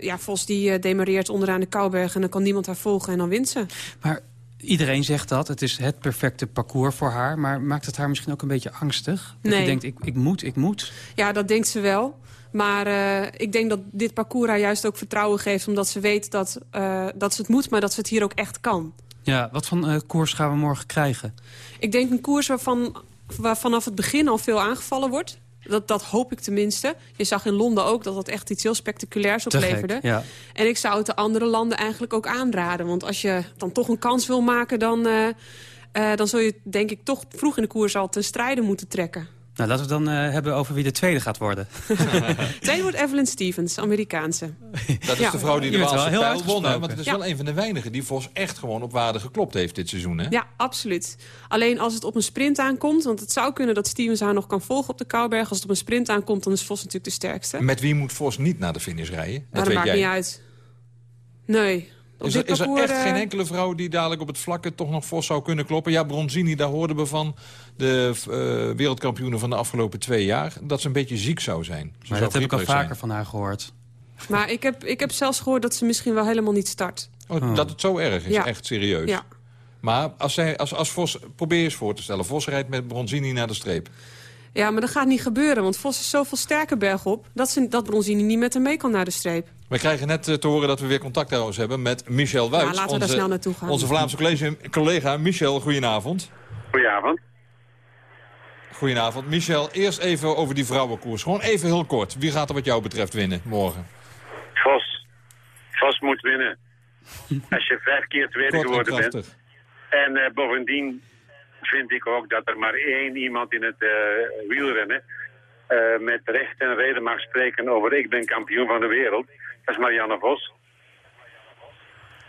ja, Vos die demareert onderaan de Kouberg... en dan kan niemand haar volgen en dan wint ze. Maar Iedereen zegt dat. Het is het perfecte parcours voor haar. Maar maakt het haar misschien ook een beetje angstig? Dat Nee. je denkt, ik, ik moet, ik moet. Ja, dat denkt ze wel. Maar eh, ik denk dat dit parcours haar juist ook vertrouwen geeft... omdat ze weet dat, eh, dat ze het moet, maar dat ze het hier ook echt kan. Ja, wat voor eh, koers gaan we morgen krijgen? Ik denk een koers waarvan, waar vanaf het begin al veel aangevallen wordt. Dat, dat hoop ik tenminste. Je zag in Londen ook dat dat echt iets heel spectaculairs gek, opleverde. ja. En ik zou het de andere landen eigenlijk ook aanraden. Want als je dan toch een kans wil maken... dan, eh, eh, dan zul je denk ik toch vroeg in de koers al ten strijde moeten trekken. Nou, laten we het dan eh, hebben over wie de tweede gaat worden. Tweede wordt Evelyn Stevens, Amerikaanse. Dat is Ja. de vrouw die de Waalse heel pijl won. Hè? Want het is Ja. wel een van de weinigen die Vos echt gewoon op waarde geklopt heeft dit seizoen. Hè? Ja, absoluut. Alleen als het op een sprint aankomt... want het zou kunnen dat Stevens haar nog kan volgen op de Kouberg... als het op een sprint aankomt, dan is Vos natuurlijk de sterkste. Met wie moet Vos niet naar de finish rijden? Dat dat weet maakt jij. niet uit. Nee. Is er, is er echt eh, geen enkele vrouw die dadelijk op het vlakke toch nog Vos zou kunnen kloppen? Ja, Bronzini, daar hoorden we van de uh, wereldkampioenen van de afgelopen twee jaar... dat ze een beetje ziek zou zijn. Ze Maar zou dat heb ik al vaker van haar gehoord. Maar ik heb, ik heb zelfs gehoord dat ze misschien wel helemaal niet start. zijn. Oh, Dat het zo erg is, Ja. echt serieus. Ja. Maar als, zij, als, als Vos, probeer eens voor te stellen... Vos rijdt met Bronzini naar de streep. Ja, maar dat gaat niet gebeuren. Want Vos is zoveel sterker bergop... dat, ze, dat Bronzini niet met hem mee kan naar de streep. We krijgen net eh, te horen dat we weer contact trouwens hebben met Michel Wuits. Ja, laten we daar onze, snel naartoe gaan. Onze Vlaamse collega, collega Michel, goedenavond. Goedenavond. Goedenavond. Michel, eerst even over die vrouwenkoers. Gewoon even heel kort. Wie gaat er wat jou betreft winnen morgen? Vos. Vos moet winnen. Als je vijf keer tweede Kort en geworden bent. En eh, bovendien vind ik ook dat er maar één iemand in het eh, wielrennen... eh, met recht en reden mag spreken over ik ben kampioen van de wereld. Dat is Marianne Vos.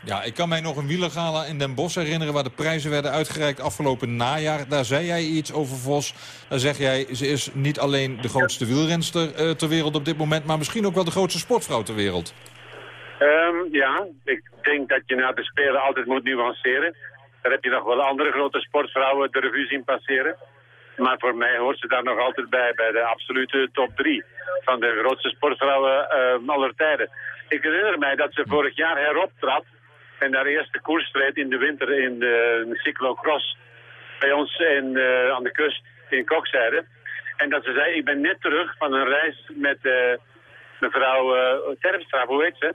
Ja, ik kan mij nog een wielergala in Den Bosch herinneren... waar de prijzen werden uitgereikt afgelopen najaar. Daar zei jij iets over Vos. Daar zeg jij, ze is niet alleen de grootste wielrenster eh, ter wereld op dit moment... maar misschien ook wel de grootste sportvrouw ter wereld. Ehm, ja, ik denk dat je na de Spelen altijd moet nuanceren. Daar heb je nog wel andere grote sportvrouwen de revue zien passeren. Maar voor mij hoort ze daar nog altijd bij, bij de absolute top drie van de grootste sportvrouwen eh, aller tijden. Ik herinner mij dat ze vorig jaar heroptrad en daar eerste koers streed in de winter in de cyclocross bij ons in, eh, aan de kust in Kokzijde. En dat ze zei, ik ben net terug van een reis met eh, mevrouw eh Terpstra, hoe heet ze?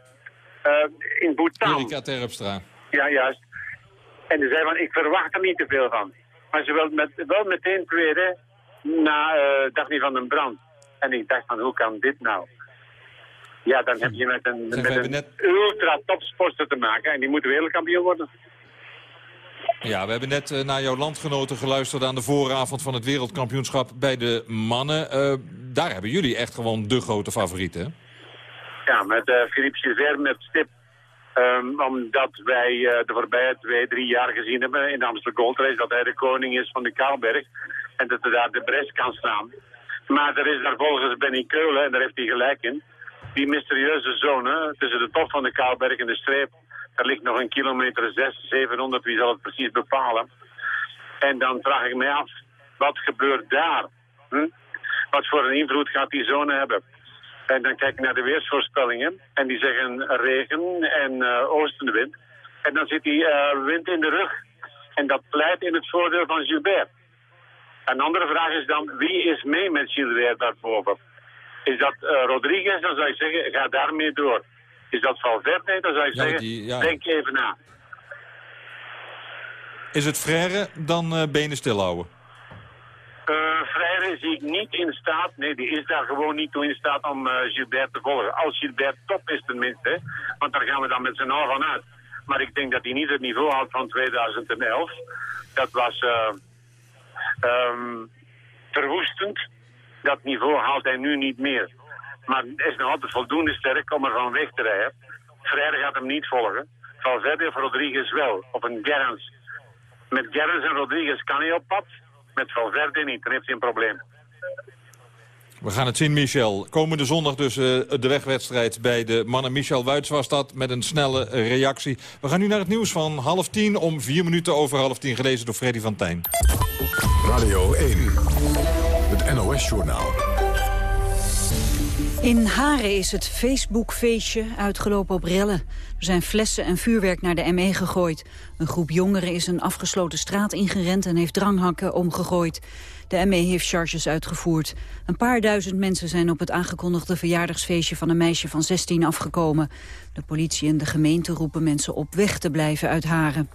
Eh, in Bhutan. Erika Terpstra. Ja, juist. En ze zei van, ik verwacht er niet te veel van. Maar ze wil met, wel meteen tweede na eh Daphne van den Brand. En ik dacht van, hoe kan dit nou? Ja, dan heb je met een, Zeg, met een net- ultra topsporter te maken. En die moet wereldkampioen worden. Ja, we hebben net eh, naar jouw landgenoten geluisterd aan de vooravond van het wereldkampioenschap bij de mannen. Eh, daar hebben jullie echt gewoon de grote favorieten. hè? Ja, met eh Philippe Gilbert, met Stip. Ehm, omdat wij de voorbije twee, drie jaar gezien hebben in de Amsterdam Gold Race... dat hij de koning is van de Kaalberg en dat hij daar de bres kan staan. Maar er is daar volgens Benny Keulen, en daar heeft hij gelijk in... die mysterieuze zone tussen de top van de Kaalberg en de streep... daar ligt nog een kilometer 6, 700, wie zal het precies bepalen. En dan vraag ik mij af, wat gebeurt daar? Hm? Wat voor een invloed gaat die zone hebben? En dan kijk ik naar de weersvoorspellingen. En die zeggen regen en eh oostenwind. En dan zit die eh, wind in de rug. En dat pleit in het voordeel van Gilbert. Een andere vraag is dan, wie is mee met Gilbert daarboven? Is dat eh, Rodriguez? Dan zou ik zeggen, ga daarmee door. Is dat Valverde? Dan zou ik Ja, zeggen, die- ja. denk even na. Is het Frère, dan eh, benen stilhouden. Eh Freire zie ik niet in staat, nee, die is daar gewoon niet toe in staat om eh, Gilbert te volgen. Als Gilbert top is tenminste, hè, want daar gaan we dan met z'n allen van uit. Maar ik denk dat hij niet het niveau had van 2011. Dat was ehm, verwoestend. Dat niveau haalt hij nu niet meer. Maar hij is nog altijd voldoende sterk om er van weg te rijden. Freire gaat hem niet volgen. Valverde of Rodriguez wel, op een Gerrans. Met Gerrans en Rodriguez kan hij op pad. Met Valverde niet, dan heeft hij een probleem. We gaan het zien, Michel. Komende zondag dus eh, de wegwedstrijd bij de mannen. Michel Wuits was dat met een snelle reactie. We gaan nu naar het nieuws van half tien om vier minuten over half tien. Gelezen door Freddy van Tijn. Radio 1, het NOS-journaal. In Haren is het Facebook-feestje uitgelopen op rellen. Er zijn flessen en vuurwerk naar de ME gegooid. Een groep jongeren is een afgesloten straat ingerend en heeft dranghakken omgegooid. De ME heeft charges uitgevoerd. Een paar duizend mensen zijn op het aangekondigde verjaardagsfeestje van een meisje van 16 afgekomen. De politie en de gemeente roepen mensen op weg te blijven uit Haren.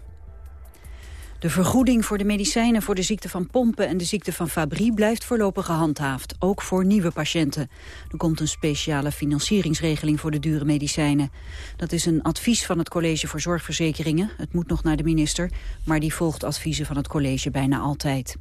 De vergoeding voor de medicijnen voor de ziekte van pompen en de ziekte van Fabry blijft voorlopig gehandhaafd, ook voor nieuwe patiënten. Er komt een speciale financieringsregeling voor de dure medicijnen. Dat is een advies van het College voor Zorgverzekeringen. Het moet nog naar de minister, maar die volgt adviezen van het college bijna altijd.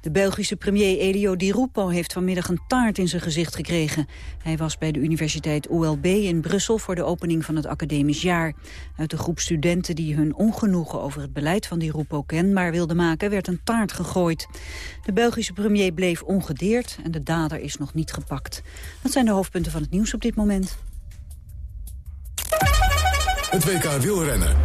De Belgische premier Elio Di Rupo heeft vanmiddag een taart in zijn gezicht gekregen. Hij was bij de Universiteit ULB in Brussel voor de opening van het academisch jaar. Uit de groep studenten die hun ongenoegen over het beleid van Di Rupo kenbaar wilden maken, werd een taart gegooid. De Belgische premier bleef ongedeerd en de dader is nog niet gepakt. Dat zijn de hoofdpunten van het nieuws op dit moment. Het WK wielrennen.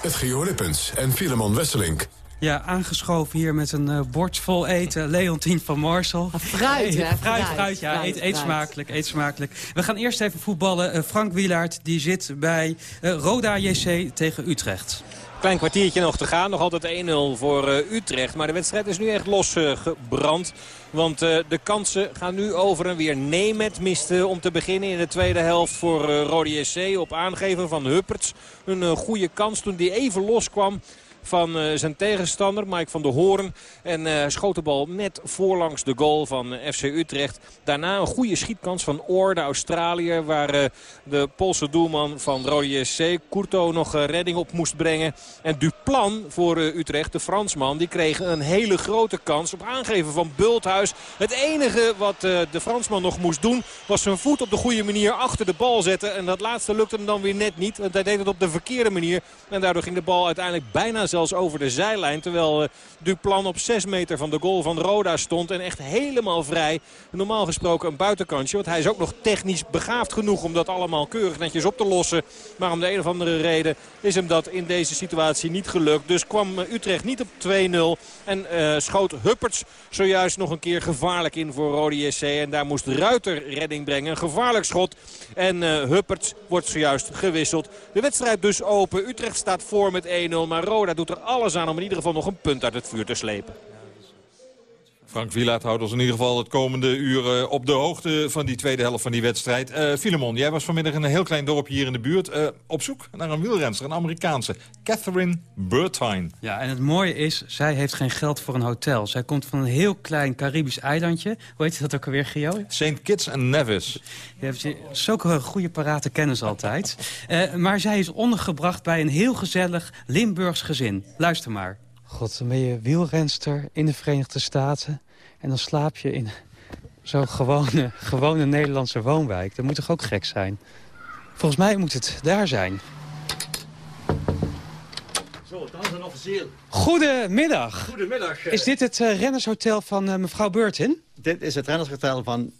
Het Gio Lippens en Filemon Wesselink. Ja, aangeschoven hier met een uh, bord vol eten. Leontien van Marsel. Fruit, hè? Fruit, fruit, ja. Fruit, eet, eet smakelijk, eet smakelijk. We gaan eerst even voetballen. Uh, Frank Wielaert die zit bij uh, Roda JC tegen Utrecht. Klein kwartiertje nog te gaan. Nog altijd 1-0 voor uh, Utrecht. Maar de wedstrijd is nu echt losgebrand. Want uh, de kansen gaan nu over en weer. Nemet miste om te beginnen in de tweede helft voor uh, Rode SC. Op aangeven van Hupperts. Een goede kans toen die even loskwam van uh, zijn tegenstander, Mike van der Hoorn. En uh, schoot de bal net voorlangs de goal van uh, FC Utrecht. Daarna een goede schietkans van Oor, de Australiër... waar de Poolse doelman van Rode SC, Courto, nog redding op moest brengen. En Duplan voor Utrecht, de Fransman, die kreeg een hele grote kans... op aangeven van Bulthuis. Het enige wat de Fransman nog moest doen... was zijn voet op de goede manier achter de bal zetten. En dat laatste lukte hem dan weer net niet. Want hij deed het op de verkeerde manier. En daardoor ging de bal uiteindelijk bijna zelfs over de zijlijn. Terwijl uh, Duplan op 6 meter van de goal van Roda stond. En echt helemaal vrij. Normaal gesproken een buitenkantje. Want hij is ook nog technisch begaafd genoeg om dat allemaal keurig netjes op te lossen. Maar om de een of andere reden is hem dat in deze situatie niet gelukt. Dus kwam Utrecht niet op 2-0. En uh, schoot Hupperts zojuist nog een keer gevaarlijk in voor Rode JC. En daar moest Ruiter redding brengen. Een gevaarlijk schot. En uh, Hupperts wordt zojuist gewisseld. De wedstrijd dus open. Utrecht staat voor met 1-0. Maar Roda doet er alles aan om in ieder geval nog een punt uit het vuur te slepen. Frank Wielaert houdt ons in ieder geval het komende uur op de hoogte van die tweede helft van die wedstrijd. Uh, Filemon, jij was vanmiddag in een heel klein dorpje hier in de buurt uh, op zoek naar een wielrenster, een Amerikaanse. Catherine Bertine. Ja, en het mooie is, zij heeft geen geld voor een hotel. Zij komt van een heel klein Caribisch eilandje. Hoe heet dat ook alweer, Gio? St. Kitts en Nevis. Je hebt zulke goede parate kennis altijd. maar zij is ondergebracht bij een heel gezellig Limburgs gezin. Luister maar. God, dan ben je wielrenster in de Verenigde Staten... en dan slaap je in zo'n gewone, gewone Nederlandse woonwijk. Dat moet toch ook gek zijn? Volgens mij moet het daar zijn. Zo, dan is een officieel. Goedemiddag. Goedemiddag. Is dit het uh, rennershotel van uh, mevrouw Burton? Dit is het rennershotel van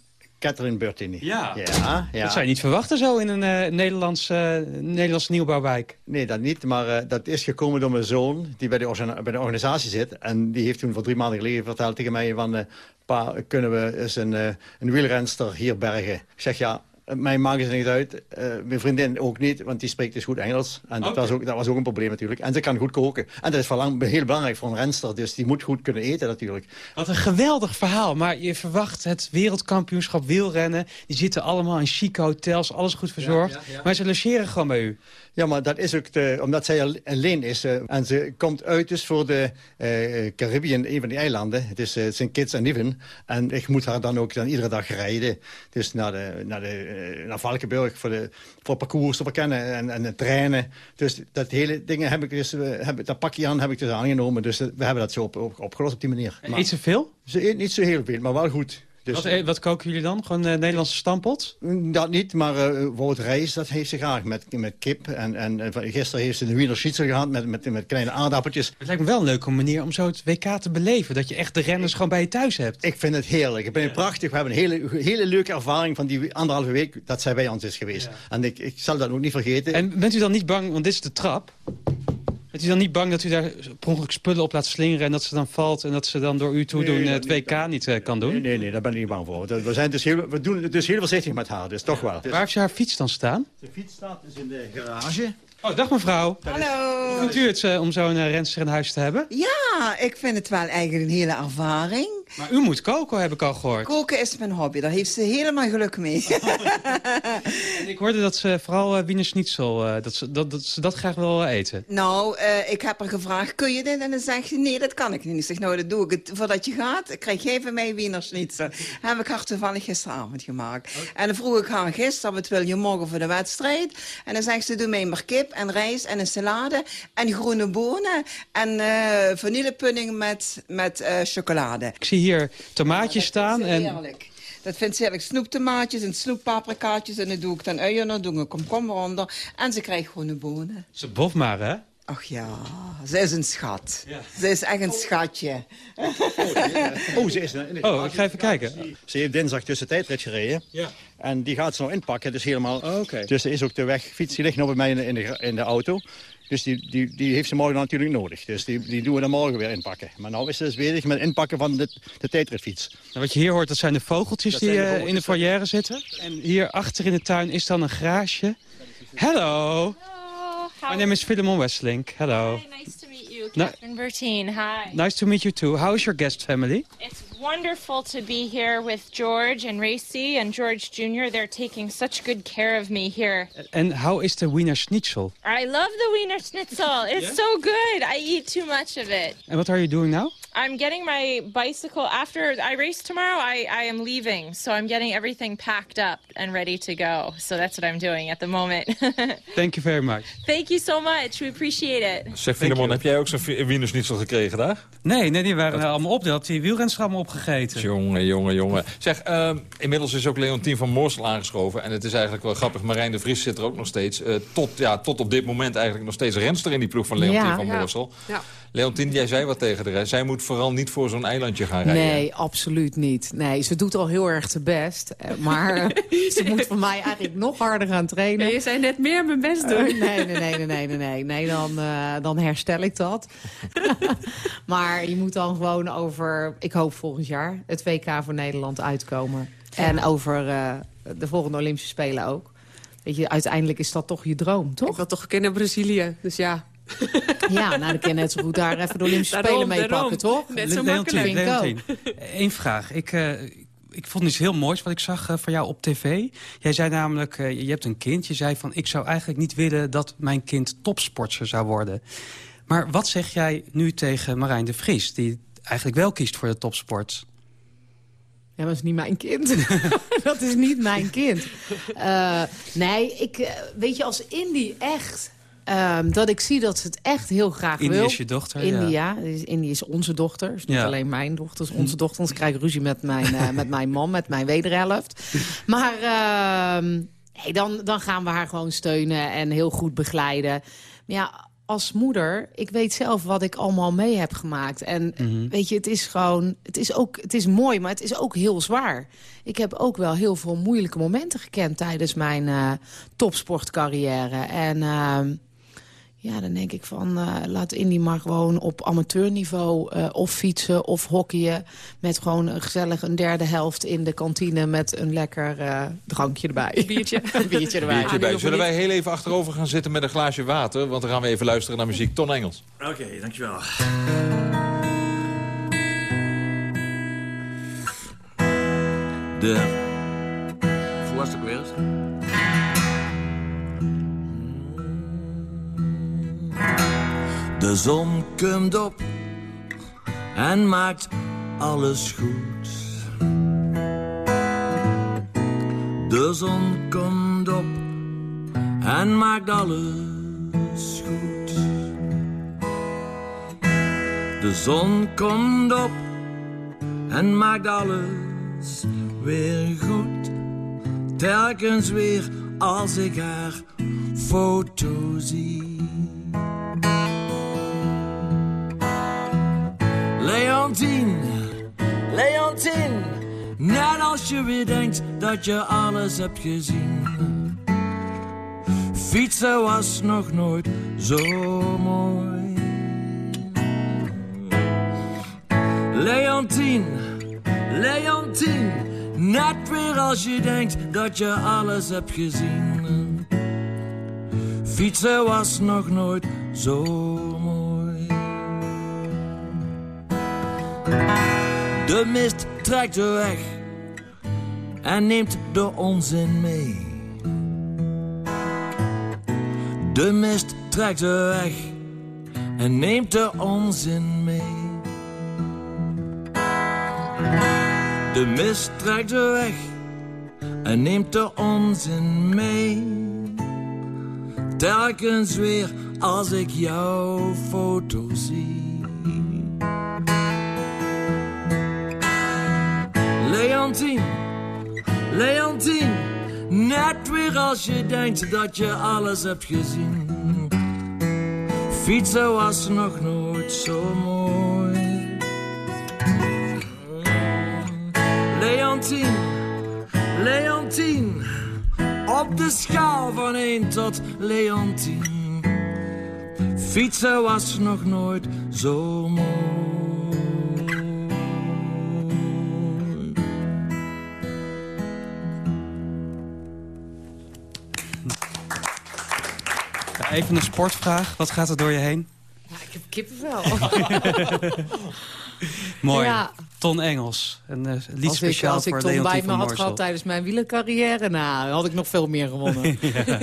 Catherine Bertini. Ja. ja, ja. Dat zou je niet verwachten zo in een uh, Nederlands, uh, Nederlands nieuwbouwwijk. Nee, dat niet. Maar uh, dat is gekomen door mijn zoon, die bij de, bij de organisatie zit. En die heeft toen voor drie maanden geleden verteld tegen mij van... pa, kunnen we eens een, een wielrenster hier bergen? Ik zeg ja, mij maakt het niet uit. Uh, mijn vriendin ook niet, want die spreekt dus goed Engels. En dat, okay. was ook, dat was ook een probleem natuurlijk. En ze kan goed koken. En dat is lang, heel belangrijk voor een renster. Dus die moet goed kunnen eten natuurlijk. Wat een geweldig verhaal. Maar je verwacht het wereldkampioenschap wielrennen. Die zitten allemaal in chique hotels, alles goed verzorgd. Ja, ja, ja. Maar ze logeren gewoon bij u. Ja, maar dat is ook de, omdat zij alleen is. Uh, en ze komt uit dus voor de uh, Caribbean, een van die eilanden. Het is uh, St. Kitts en Nevis. En ik moet haar dan ook dan iedere dag rijden. Dus naar, de, naar, de, naar Valkenburg voor, de, voor parcours te verkennen en, en de treinen. Dus dat hele ding heb ik dus, heb, dat pakje aan heb ik dus aangenomen. Dus we hebben dat zo op, op, opgelost op die manier. Maar, eet ze veel? Ze eet niet zo heel veel, maar wel goed. Dus, wat, wat, koken jullie dan? Gewoon uh, Nederlandse stampot? Dat niet, maar uh, bijvoorbeeld rijst, dat heeft ze graag met, met kip. En, en uh, gisteren heeft ze een Wiener Schnitzel gehad met, met, met kleine aardappeltjes. Het lijkt me wel een leuke manier om zo het WK te beleven. Dat je echt de renners gewoon bij je thuis hebt. Ik vind het heerlijk. Ik ben ja. prachtig. We hebben een hele, hele leuke ervaring van die anderhalve week dat zij bij ons is geweest. Ja. En ik, ik zal dat ook niet vergeten. En bent u dan niet bang, want dit is de trap... Bent u dan niet bang dat u daar per ongeluk spullen op laat slingeren... en dat ze dan valt en dat ze dan door u toedoen Nee, het WK niet eh, kan doen? Nee, nee, nee, daar ben ik niet bang voor. Dat- We, zijn dus heel, we doen het dus heel voorzichtig met haar, dus toch wel. Waar heeft ze haar fiets dan staan? De fiets staat dus in de garage. Oh, dag mevrouw. Hallo. Vindt u het eh, om zo'n uh, renster in huis te hebben? Ja, ik vind het wel eigenlijk een hele ervaring. Maar u moet koken, heb ik al gehoord. Koken is mijn hobby, daar heeft ze helemaal geluk mee. En ik hoorde dat ze vooral uh, Wiener Schnitzel, uh, dat, ze, dat, dat ze dat graag wil eten. nou, uh, ik heb haar gevraagd, kun je dit? En dan zegt ze, nee, dat kan ik niet. Ik zeg, nou, dat doe ik het. Voordat je gaat, krijg jij van mij Wiener Schnitzel. heb ik haar toevallig gisteravond gemaakt. Okay. En dan vroeg ik haar gisteren, wat wil je morgen voor de wedstrijd? En dan zegt ze, doe mij maar kip en rijst en een salade en groene bonen en vanillepudding met, met chocolade. Ik zie hier tomaatjes staan. En... Heerlijk. Dat vindt ze heerlijk. Snoeptomaatjes en snoeppaprikaatjes. En dan doe ik dan uien, dan doe ik een komkommer onder. En ze krijgt gewoon een bonen. Ze bof maar, hè? Ach ja, ze is een schat. Ja. Ze is echt een schatje. Oh, ze is in oh, ik ga even kijken. Ze heeft dinsdag tussen tijdrit gereden. Ja. En die gaat ze nog inpakken. Dus helemaal. Oh, okay. Dus er is ook de wegfiets. Die ligt nog bij mij in de, in de auto. Dus die, die, die heeft ze morgen natuurlijk nodig. Dus die, die doen we dan morgen weer inpakken. Maar nu is ze dus bezig met inpakken van de, de tijdritfiets. Nou, wat je hier hoort, dat zijn de vogeltjes dat die de vogeltjes in de foyer zitten. En hier achter in de tuin is dan een graasje. Hello. My name is Philemon Westlink. Hello. Hi, nice to meet you. Catherine Bertine, hi. Nice to meet you too. How is your guest family? It's wonderful to be here with George and Racy and George Jr. They're taking such good care of me here. And how is the Wiener Schnitzel? I love the Wiener Schnitzel. It's yeah? so good. I eat too much of it. And what are you doing now? I'm getting my bicycle. After I race tomorrow, I, I am leaving. So I'm getting everything packed up and ready to go. So that's what I'm doing at the moment. Thank you very much. Thank you so much. We appreciate it. Zeg Filemon, heb jij ook zo'n Wiener Schnitzel gekregen daar? Nee, nee die waren dat... allemaal op. Die had die wielrens allemaal opgegeten. Jongen, jongen, jongen. Zeg, uh, inmiddels is ook Leontien van Moorsel aangeschoven. En het is eigenlijk wel grappig. Marijn de Vries zit er ook nog steeds. Uh, tot, ja, tot op dit moment eigenlijk nog steeds renster in die ploeg van Leontien ja, van ja. Moorsel. Ja. Leontien, jij zei wat tegen de rest. Zij moet vooral niet voor zo'n eilandje gaan rijden. Nee, absoluut niet. Nee, ze doet al heel erg de best. Maar ze moet voor mij eigenlijk nog harder gaan trainen. Ja, je zei net meer mijn best doen. Uh, nee, nee, nee, nee, nee, nee. nee dan, uh, dan herstel ik dat. maar je moet dan gewoon over, ik hoop volgend jaar, het WK voor Nederland uitkomen. Ja. En over uh, de volgende Olympische Spelen ook. Weet je, uiteindelijk is dat toch je droom, toch? Ik wil toch een keer naar Brazilië, dus ja. Ja, nou, dan kan je net zo goed daar even de Olympische daarom, Spelen mee daarom. pakken, toch? Net zo makkelijk. Eén vraag. Ik, uh, ik vond iets heel moois wat ik zag uh, van jou op tv. Jij zei namelijk, uh, je hebt een kind. Je zei van, ik zou eigenlijk niet willen dat mijn kind topsporter zou worden. Maar wat zeg jij nu tegen Marijn de Vries... die eigenlijk wel kiest voor de topsport? Ja, dat is niet mijn kind. dat is niet mijn kind. Uh, nee, ik, weet je, als Indy echt... Um, dat ik zie dat ze het echt heel graag Indy wil. Indy is je dochter, ja. Indy is onze dochter. is niet ja. alleen mijn dochter, is onze dochter. Anders krijg ik ruzie met mijn, uh, met mijn man, met mijn wederhelft. Maar uh, hey, dan, dan gaan we haar gewoon steunen en heel goed begeleiden. Maar ja, als moeder, ik weet zelf wat ik allemaal mee heb gemaakt. En mm -hmm. weet je, het is gewoon, het is ook, het is mooi, maar het is ook heel zwaar. Ik heb ook wel heel veel moeilijke momenten gekend tijdens mijn uh, topsportcarrière. En uh, ja, dan denk ik van, uh, laat Indy maar gewoon op amateurniveau uh, of fietsen of hockeyen. Met gewoon een gezellig een derde helft in de kantine met een lekker uh, drankje erbij. Biertje. een biertje erbij. Biertje erbij. Zullen wij heel even achterover gaan zitten met een glaasje water? Want dan gaan we even luisteren naar muziek. Ton Engels. Oké, okay, dankjewel. De... Hoe was het ook weer De zon komt op en maakt alles goed. De zon komt op en maakt alles goed. De zon komt op en maakt alles weer goed. Telkens weer als ik haar foto zie. Leontien, Net als je weer denkt dat je alles hebt gezien. Fietsen was nog nooit zo mooi. Leontine, Leontine, Net weer als je denkt dat je alles hebt gezien. Fietsen was nog nooit zo De mist trekt weg en neemt de onzin mee. De mist trekt weg en neemt de onzin mee. De mist trekt weg en neemt de onzin mee. Telkens weer als ik jouw foto zie. Leontien, Leontien, net weer als je denkt dat je alles hebt gezien. Fietsen was nog nooit zo mooi. Leontien, Leontien, op de schaal van 1 tot Leontien. Fietsen was nog nooit zo mooi. Even een sportvraag. Wat gaat er door je heen? Ja, ik heb kippenvel. Mooi. Ja. Ton Engels. Een uh, lied als speciaal ik, als voor ik Tom Leontien bij me had gehad tijdens mijn wielercarrière... nou, dan had ik nog veel meer gewonnen. ja.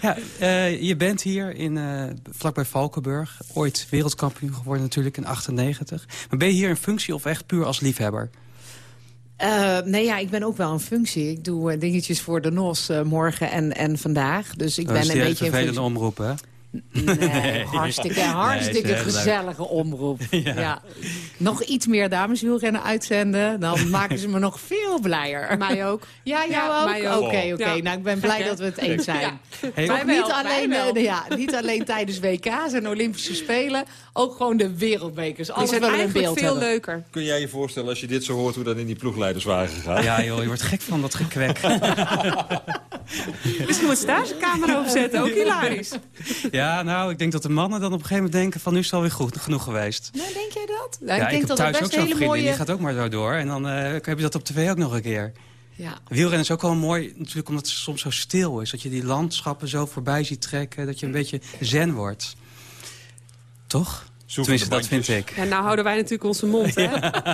ja uh, je bent hier in, uh, vlakbij Valkenburg. Ooit wereldkampioen geworden natuurlijk in 98. Maar ben je hier in functie of echt puur als liefhebber? Uh, nee, ja, ik ben ook wel een functie. Ik doe uh, dingetjes voor de NOS uh, morgen en, en vandaag. Dus ik dat ben is een beetje een vervelende omroep, hè? Nee, hartstikke, hartstikke nee, gezellige omroep. Ja. ja. Nog iets meer dameswielrennen uitzenden, dan maken ze me nog veel blijer. Mij ook. Ja, jou ja, ook? Oké, oké. Okay, okay. Nou, ik ben blij dat we het eens zijn. Ja. Hey, wel, niet, alleen, uh, ja, niet alleen tijdens WK's en Olympische Spelen, ook gewoon de wereldbekers. Alles zijn wel in eigenlijk beeld veel hebben. leuker. Kun jij je voorstellen als je dit zo hoort hoe dat in die ploegleiders waren gegaan? Ja joh, je wordt gek van dat gekwek. Misschien moet stagecamera opzetten, ook hilarisch. Ja, nou, ik denk dat de mannen dan op een gegeven moment denken van nu is het alweer goed genoeg geweest. Nou, denk jij dat? Nou, ja, ik denk ik dat thuis het ook best zo'n mooie... die gaat ook maar zo door. En dan uh, heb je dat op tv ook nog een keer. Ja. Wielrennen is ook wel mooi, natuurlijk omdat het soms zo stil is. Dat je die landschappen zo voorbij ziet trekken, dat je een beetje zen wordt. Toch? Tenminste, dat vind ik. Ja, nou houden wij natuurlijk onze mond, hè?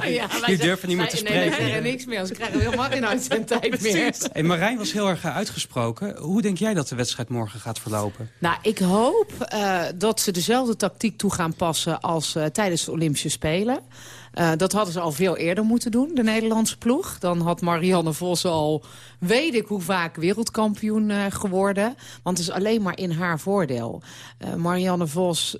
Ja, durft niet meer te spreken. Nee, nee, nee, niks meer. Ze krijgen helemaal geen uitzendtijd meer. Hey, Marijn was heel erg uitgesproken. Hoe denk jij dat de wedstrijd morgen gaat verlopen? Nou, ik hoop uh, dat ze dezelfde tactiek toe gaan passen als uh, tijdens de Olympische Spelen. Uh, dat hadden ze al veel eerder moeten doen, de Nederlandse ploeg. Dan had Marianne Vos al, weet ik hoe vaak, wereldkampioen uh, geworden. Want het is alleen maar in haar voordeel. Uh, Marianne Vos,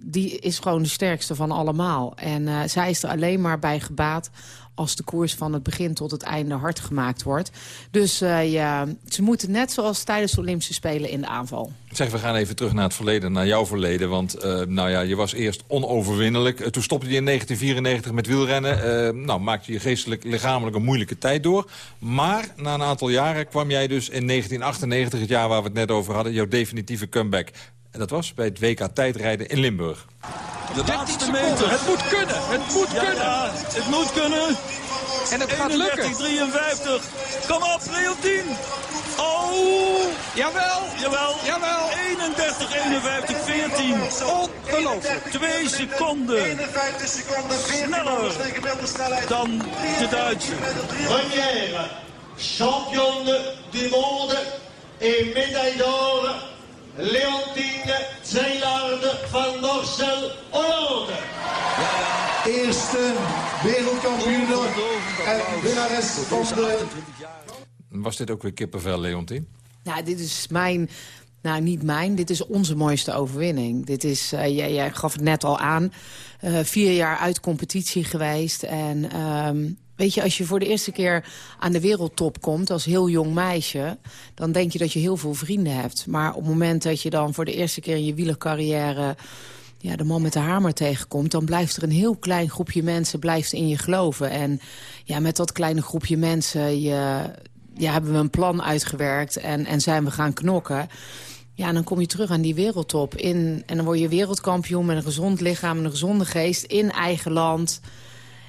die is gewoon de sterkste van allemaal. En zij is er alleen maar bij gebaat als de koers van het begin tot het einde hard gemaakt wordt. Dus ja, ze moeten net zoals tijdens de Olympische Spelen in de aanval. Zeg, we gaan even terug naar het verleden, naar jouw verleden. Want uh, nou ja, je was eerst onoverwinnelijk. Toen stopte je in 1994 met wielrennen. nou, maakte je geestelijk, lichamelijk een moeilijke tijd door. Maar na een aantal jaren kwam jij dus in 1998, het jaar waar we het net over hadden... jouw definitieve comeback. En dat was bij het WK tijdrijden in Limburg. De laatste meter. Het moet kunnen. Het moet ja, kunnen. Ja, het moet kunnen. En het gaat lukken. 53. Kom op, Leontien. Oh. Jawel. Jawel. Jawel. 31, 51, 14. Ongelooflijk. Twee seconden. 51 seconden. Sneller dan de Duitse. Première championne du monde et médaille d'or. Leontine Zeelarde van Dorsel, Hollande. Eerste wereldkampioen en winnares van de... Was dit ook weer kippenvel, Leontien? Nou, dit is mijn... Nou, niet mijn. Dit is onze mooiste overwinning. Dit is, uh, jij, jij, gaf het net al aan, uh, vier jaar uit competitie geweest. En um, weet je, als je voor de eerste keer aan de wereldtop komt als heel jong meisje... dan denk je dat je heel veel vrienden hebt. Maar op het moment dat je dan voor de eerste keer in je wielercarrière... Ja, de man met de hamer tegenkomt... dan blijft er een heel klein groepje mensen blijft in je geloven. En ja, met dat kleine groepje mensen je, ja, hebben we een plan uitgewerkt... en, en zijn we gaan knokken... Ja, dan kom je terug aan die wereldtop. In, en dan word je wereldkampioen met een gezond lichaam en een gezonde geest in eigen land.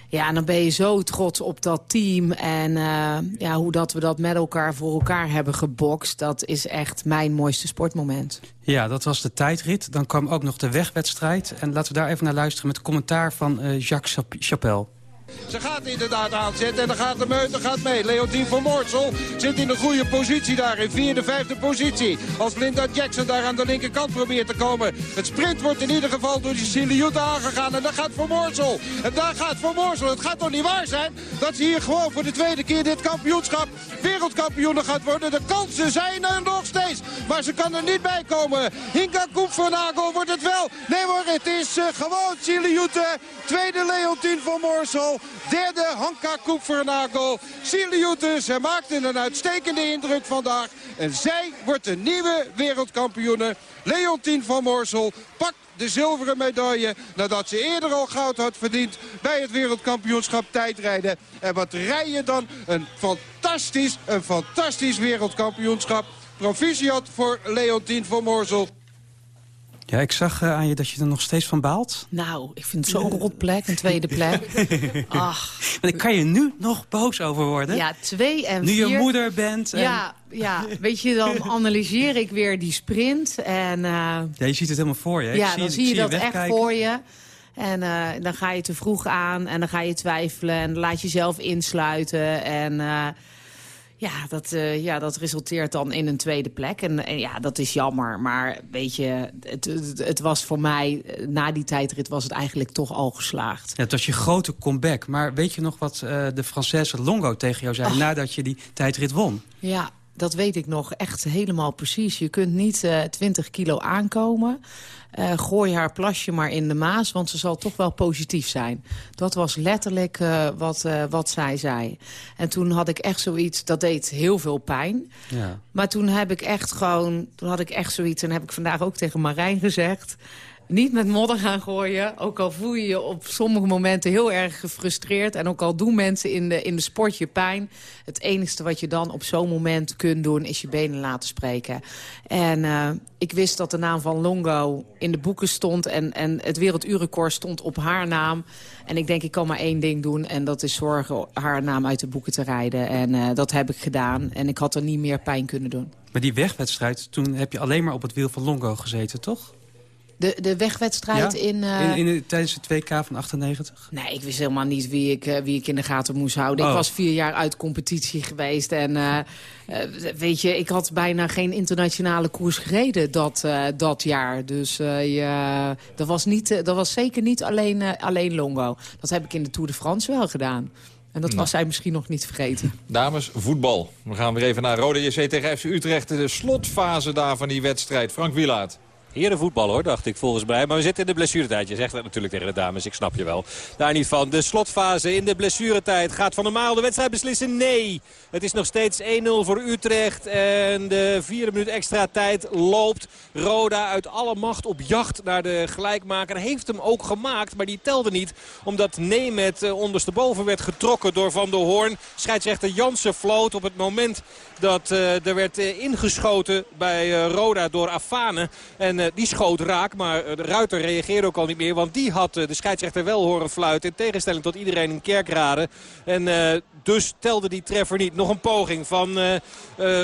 Ja, dan ben je zo trots op dat team. En uh, ja, hoe dat we dat met elkaar voor elkaar hebben gebokst... dat is echt mijn mooiste sportmoment. Ja, dat was de tijdrit. Dan kwam ook nog de wegwedstrijd. En laten we daar even naar luisteren met commentaar van uh, Jacques Chapelle. Ze gaat inderdaad aanzetten en dan gaat de meute gaat mee. Leontien van Moorsel zit in een goede positie daar. In vierde, vijfde positie. Als Linda Jackson daar aan de linkerkant probeert te komen. Het sprint wordt in ieder geval door die Siliuta aangegaan. En daar gaat Van Moorsel. En daar gaat Van Moorsel. Het gaat toch niet waar zijn dat ze hier gewoon voor de tweede keer dit kampioenschap wereldkampioen gaat worden. De kansen zijn er nog steeds. Maar ze kan er niet bij komen. Hinka Koepvernagel wordt het wel. Nee hoor, het is uh, gewoon Siliute. Tweede Leontien van Moorsel. Derde Hanka Koepvernagel. Siliute, ze maakte een uitstekende indruk vandaag. En zij wordt de nieuwe wereldkampioene. Leontien van Moorsel pakt de zilveren medaille. Nadat ze eerder al goud had verdiend bij het wereldkampioenschap tijdrijden. En wat rij je dan? Een fantastisch, een fantastisch wereldkampioenschap. Proficiat voor Leontien van Moorsel. Ja, ik zag uh, aan je dat je er nog steeds van baalt. Nou, ik vind het zo'n rotplek, een tweede plek. Ach. Maar kan je nu nog boos over worden. Ja, twee en nu vier. Nu je moeder bent. En... Ja, ja, weet je, dan analyseer ik weer die sprint. En, uh... ja, je ziet het helemaal voor je. Ja, ik dan zie, zie je dat echt voor je. En uh, dan ga je te vroeg aan en dan ga je twijfelen. En dan laat je zelf insluiten. En... Ja dat, uh, ja, dat resulteert dan in een tweede plek. En, en, ja, dat is jammer. Maar weet je, het, het, het, was voor mij... na die tijdrit was het eigenlijk toch al geslaagd. Ja, het was je grote comeback. Maar weet je nog wat uh, de Française Longo tegen jou zei... Oh. nadat je die tijdrit won? Ja, dat weet ik nog echt helemaal precies. Je kunt niet uh, 20 kilo aankomen. Uh, gooi haar plasje maar in de maas, want ze zal toch wel positief zijn. Dat was letterlijk uh, wat, uh, wat zij zei. En toen had ik echt zoiets, dat deed heel veel pijn. Ja. Maar toen heb ik echt gewoon, toen had ik echt zoiets... en heb ik vandaag ook tegen Marijn gezegd... Niet met modder gaan gooien. Ook al voel je je op sommige momenten heel erg gefrustreerd. En ook al doen mensen in de, in de sport je pijn. Het enige wat je dan op zo'n moment kunt doen is je benen laten spreken. En uh, ik wist dat de naam van Longo in de boeken stond. En, en het werelduurrecord stond op haar naam. En ik denk ik kan maar één ding doen. En dat is zorgen haar naam uit de boeken te rijden. En uh, dat heb ik gedaan. En ik had er niet meer pijn kunnen doen. Maar die wegwedstrijd, toen heb je alleen maar op het wiel van Longo gezeten, toch? De, de wegwedstrijd ja? in... Uh... in, in tijdens de 2K van 98? Nee, ik wist helemaal niet wie ik, uh, wie ik in de gaten moest houden. Oh. Ik was vier jaar uit competitie geweest. En uh, weet je, ik had bijna geen internationale koers gereden dat, dat jaar. Dus ja, dat, was niet, dat was zeker niet alleen, alleen Longo. Dat heb ik in de Tour de France wel gedaan. En dat Nou. was zij misschien nog niet vergeten. Dames, voetbal. We gaan weer even naar Rode JC tegen FC Utrecht. De slotfase daar van die wedstrijd. Frank Wielaert. Heerde voetbal hoor, dacht ik volgens mij. Maar we zitten in de blessuretijd. Je zegt dat natuurlijk tegen de dames, ik snap je wel. Daar niet van. De slotfase in de blessuretijd. Gaat Van der Maal de wedstrijd beslissen? Nee. Het is nog steeds 1-0 voor Utrecht. En de vierde minuut extra tijd loopt Roda uit alle macht op jacht naar de gelijkmaker. Heeft hem ook gemaakt, maar die telde niet. Omdat Nemet uh, ondersteboven werd getrokken door Van der Hoorn. Scheidsrechter Jansen floot op het moment dat uh, er werd uh, ingeschoten bij Roda door Afane. En uh, die schoot raak, maar uh, de Ruiter reageerde ook al niet meer. Want die had uh, de scheidsrechter wel horen fluiten. In tegenstelling tot iedereen in Kerkrade. En dus telde die treffer niet. Nog een poging van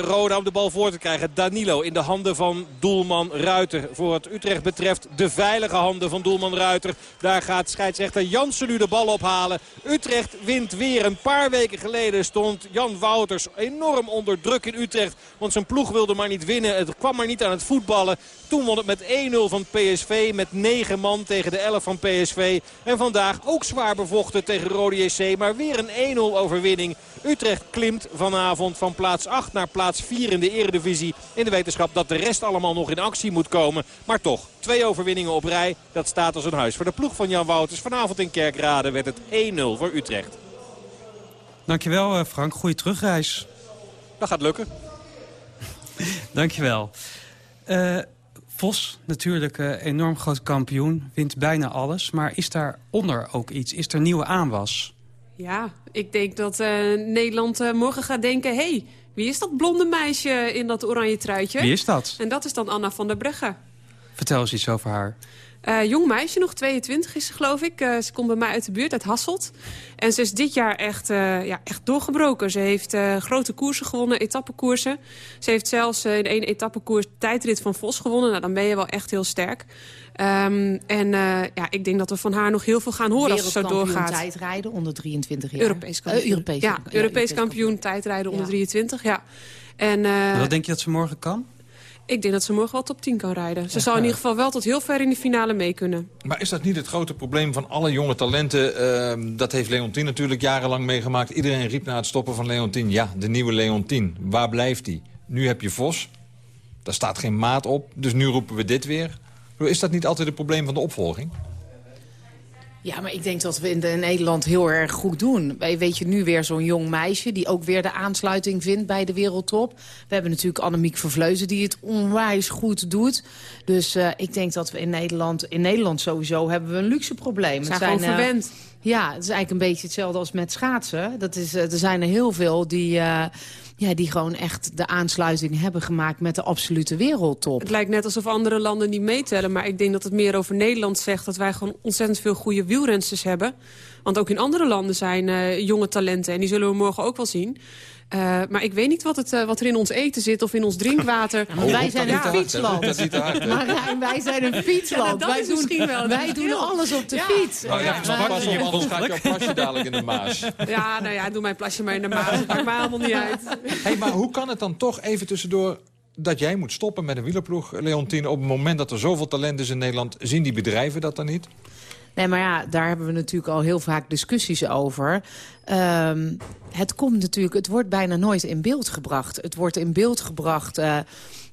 Roda om de bal voor te krijgen. Danilo in de handen van doelman Ruiter. Voor wat Utrecht betreft de veilige handen van doelman Ruiter. Daar gaat scheidsrechter Jansen nu de bal ophalen. Utrecht wint weer. Een paar weken geleden stond Jan Wouters enorm onder druk in Utrecht. Want zijn ploeg wilde maar niet winnen. Het kwam maar niet aan het voetballen. Toen won het met 1-0 van PSV. Met 9 man tegen de 11 van PSV. En vandaag ook zwaar bevochten tegen Rode JC. Maar weer een 1-0 overwinning. Utrecht klimt vanavond van plaats 8 naar plaats 4 in de eredivisie. In de wetenschap dat de rest allemaal nog in actie moet komen. Maar toch, twee overwinningen op rij. Dat staat als een huis voor de ploeg van Jan Wouters. Vanavond in Kerkrade werd het 1-0 voor Utrecht. Dankjewel Frank, goede terugreis. Dat gaat lukken. Dankjewel. Uh, Vos, natuurlijk uh, enorm groot kampioen, wint bijna alles. Maar is daaronder ook iets? Is er nieuwe aanwas? Ja, ik denk dat uh, Nederland uh, morgen gaat denken... hé, hey, wie is dat blonde meisje in dat oranje truitje? Wie is dat? En dat is dan Anna van der Brugge. Vertel eens iets over haar. Uh, jong meisje, nog 22 is ze geloof ik. Uh, ze komt bij mij uit de buurt, uit Hasselt. En ze is dit jaar echt, uh, ja, echt doorgebroken. Ze heeft grote koersen gewonnen, etappekoersen. Ze heeft zelfs in één etappekoers tijdrit van Vos gewonnen. Nou, dan ben je wel echt heel sterk. Um, en ja, ik denk dat we van haar nog heel veel gaan horen als het zo doorgaat. tijdrijden onder 23 jaar. Europees kampioen. Europees, ja, Europees, Europees kampioen tijdrijden onder 23, ja. En, Wat denk je dat ze morgen kan? Ik denk dat ze morgen wel top 10 kan rijden. Ze zal in ieder geval wel tot heel ver in de finale mee kunnen. Maar is dat niet het grote probleem van alle jonge talenten? Uh, dat heeft Leontien natuurlijk jarenlang meegemaakt. Iedereen riep na het stoppen van Leontien. Ja, de nieuwe Leontien. Waar blijft hij? Nu heb je Vos. Daar staat geen maat op. Dus nu roepen we dit weer. Is dat niet altijd het probleem van de opvolging? Ja, maar ik denk dat we in, de, Nederland heel erg goed doen. Wij weet je nu weer zo'n jong meisje die ook weer de aansluiting vindt bij de wereldtop. We hebben natuurlijk Annemiek Vervleuzen die het onwijs goed doet. Dus uh, ik denk dat we in Nederland, in Nederland sowieso hebben we een luxe probleem. Zijn, zijn gewoon verwend. Uh, ja, het is eigenlijk een beetje hetzelfde als met schaatsen. Dat is, uh, er zijn er heel veel die ja, die gewoon echt de aansluiting hebben gemaakt met de absolute wereldtop. Het lijkt net alsof andere landen niet meetellen. Maar ik denk dat het meer over Nederland zegt dat wij gewoon ontzettend veel goede wielrensters hebben. Want ook in andere landen zijn uh, jonge talenten. En die zullen we morgen ook wel zien. Uh, maar ik weet niet wat, het, uh, wat er in ons eten zit of in ons drinkwater. Ja, wij zijn een fietsland. Marijn, wij zijn een fietsland. Ja, wij doen, wel wij doen alles op de fiets. Oh, ja, ja. Pas op, anders gaat jouw plasje dadelijk in de Maas. Ja, nou ja, doe mijn plasje maar in de Maas. Dat maakt mij helemaal niet uit. Hey, maar hoe kan het dan toch even tussendoor dat jij moet stoppen met een wielerploeg, Leontien... op het moment dat er zoveel talent is in Nederland... zien die bedrijven dat dan niet? Nee, maar ja, daar hebben we natuurlijk al heel vaak discussies over. Um, het komt natuurlijk, het wordt bijna nooit in beeld gebracht. Het wordt in beeld gebracht... Uh,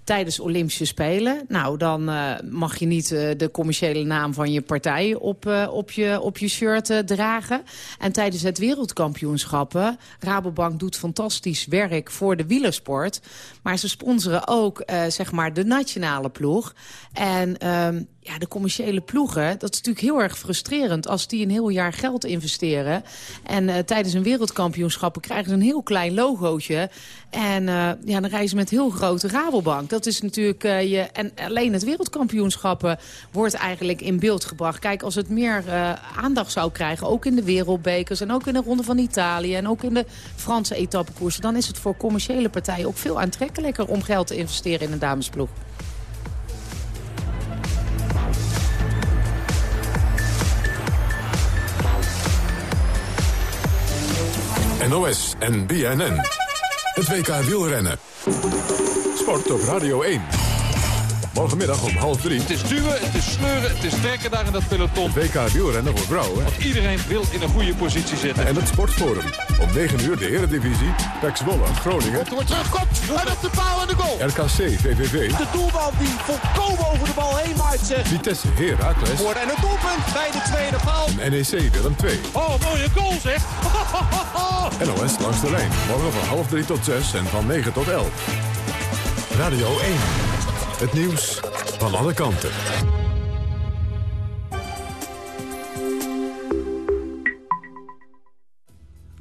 tijdens Olympische Spelen. Nou, dan uh, mag je niet uh, de commerciële naam van je partij op, op, je, op je shirt dragen. En tijdens het wereldkampioenschappen... Rabobank doet fantastisch werk voor de wielersport. Maar ze sponsoren ook zeg maar de nationale ploeg. En ehm, ja, de commerciële ploegen, dat is natuurlijk heel erg frustrerend... als die een heel jaar geld investeren. En uh, tijdens een wereldkampioenschappen krijgen ze een heel klein logootje. En uh, ja, dan reizen ze met heel grote Rabobank. Dat is natuurlijk... Je, en alleen het wereldkampioenschappen wordt eigenlijk in beeld gebracht. Kijk, als het meer aandacht zou krijgen, ook in de wereldbekers... en ook in de Ronde van Italië en ook in de Franse etappekoersen... dan is het voor commerciële partijen ook veel aantrekkelijker... om geld te investeren in een damesploeg. NOS en BNN. Het WK wielrennen. Sport op Radio 1. Morgenmiddag om half drie. Het is duwen, het is sleuren, het is trekken daar in dat peloton. Het WK wielrennen voor vrouwen. Want iedereen wil in een goede positie zitten. En het Sportforum. Om 9 uur de Eredivisie. Pek Zwolle, Groningen. Het wordt terugkomt. En op de paal en de goal. RKC, VVV. De doelbal die volkomen over de bal heen maakt zegt. Vitesse, Heracles. En het doelpunt bij de tweede paal. En NEC, Willem 2. Oh, mooie goal zeg. NOS langs de lijn. Morgen van half drie tot zes en van 9 tot 11. Radio 1. Het nieuws van alle kanten.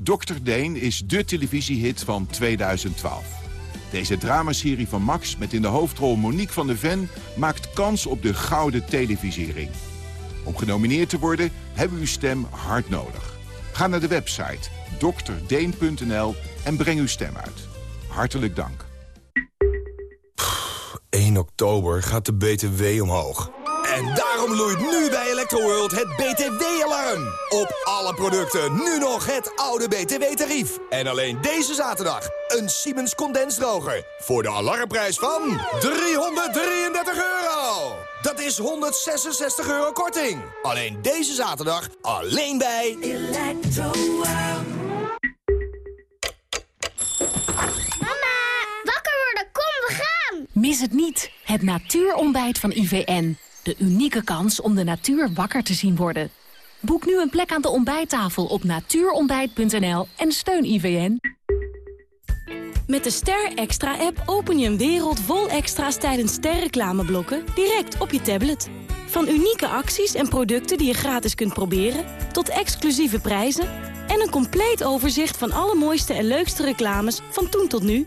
Dr. Deen is de televisiehit van 2012. Deze dramaserie van Max met in de hoofdrol Monique van der Ven... maakt kans op de Gouden Televisiering. Om genomineerd te worden hebben we uw stem hard nodig. Ga naar de website drdeen.nl en breng uw stem uit. Hartelijk dank. 1 oktober gaat de BTW omhoog. En daarom loeit nu bij Electroworld het BTW-alarm. Op alle producten nu nog het oude BTW-tarief. En alleen deze zaterdag een Siemens condensdroger. Voor de alarmprijs van 333 euro. Dat is 166 euro korting. Alleen deze zaterdag, alleen bij Electroworld. Mis het niet, het natuurontbijt van IVN. De unieke kans om de natuur wakker te zien worden. Boek nu een plek aan de ontbijttafel op natuurontbijt.nl en steun IVN. Met de Ster Extra-app open je een wereld vol extra's tijdens sterreclameblokken direct op je tablet. Van unieke acties en producten die je gratis kunt proberen, tot exclusieve prijzen en een compleet overzicht van alle mooiste en leukste reclames van toen tot nu.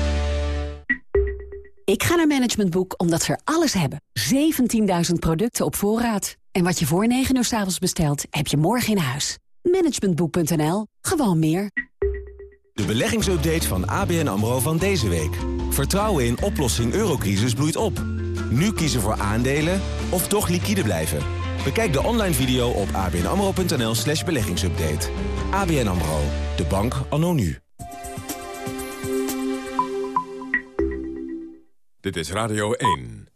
Ik ga naar Management Boek omdat ze er alles hebben. 17.000 producten op voorraad. En wat je voor 9 uur s avonds bestelt, heb je morgen in huis. Managementboek.nl. Gewoon meer. De beleggingsupdate van ABN AMRO van deze week. Vertrouwen in oplossing eurocrisis bloeit op. Nu kiezen voor aandelen of toch liquide blijven. Bekijk de online video op abnamro.nl slash beleggingsupdate. ABN AMRO. De bank anno nu. Dit is Radio 1.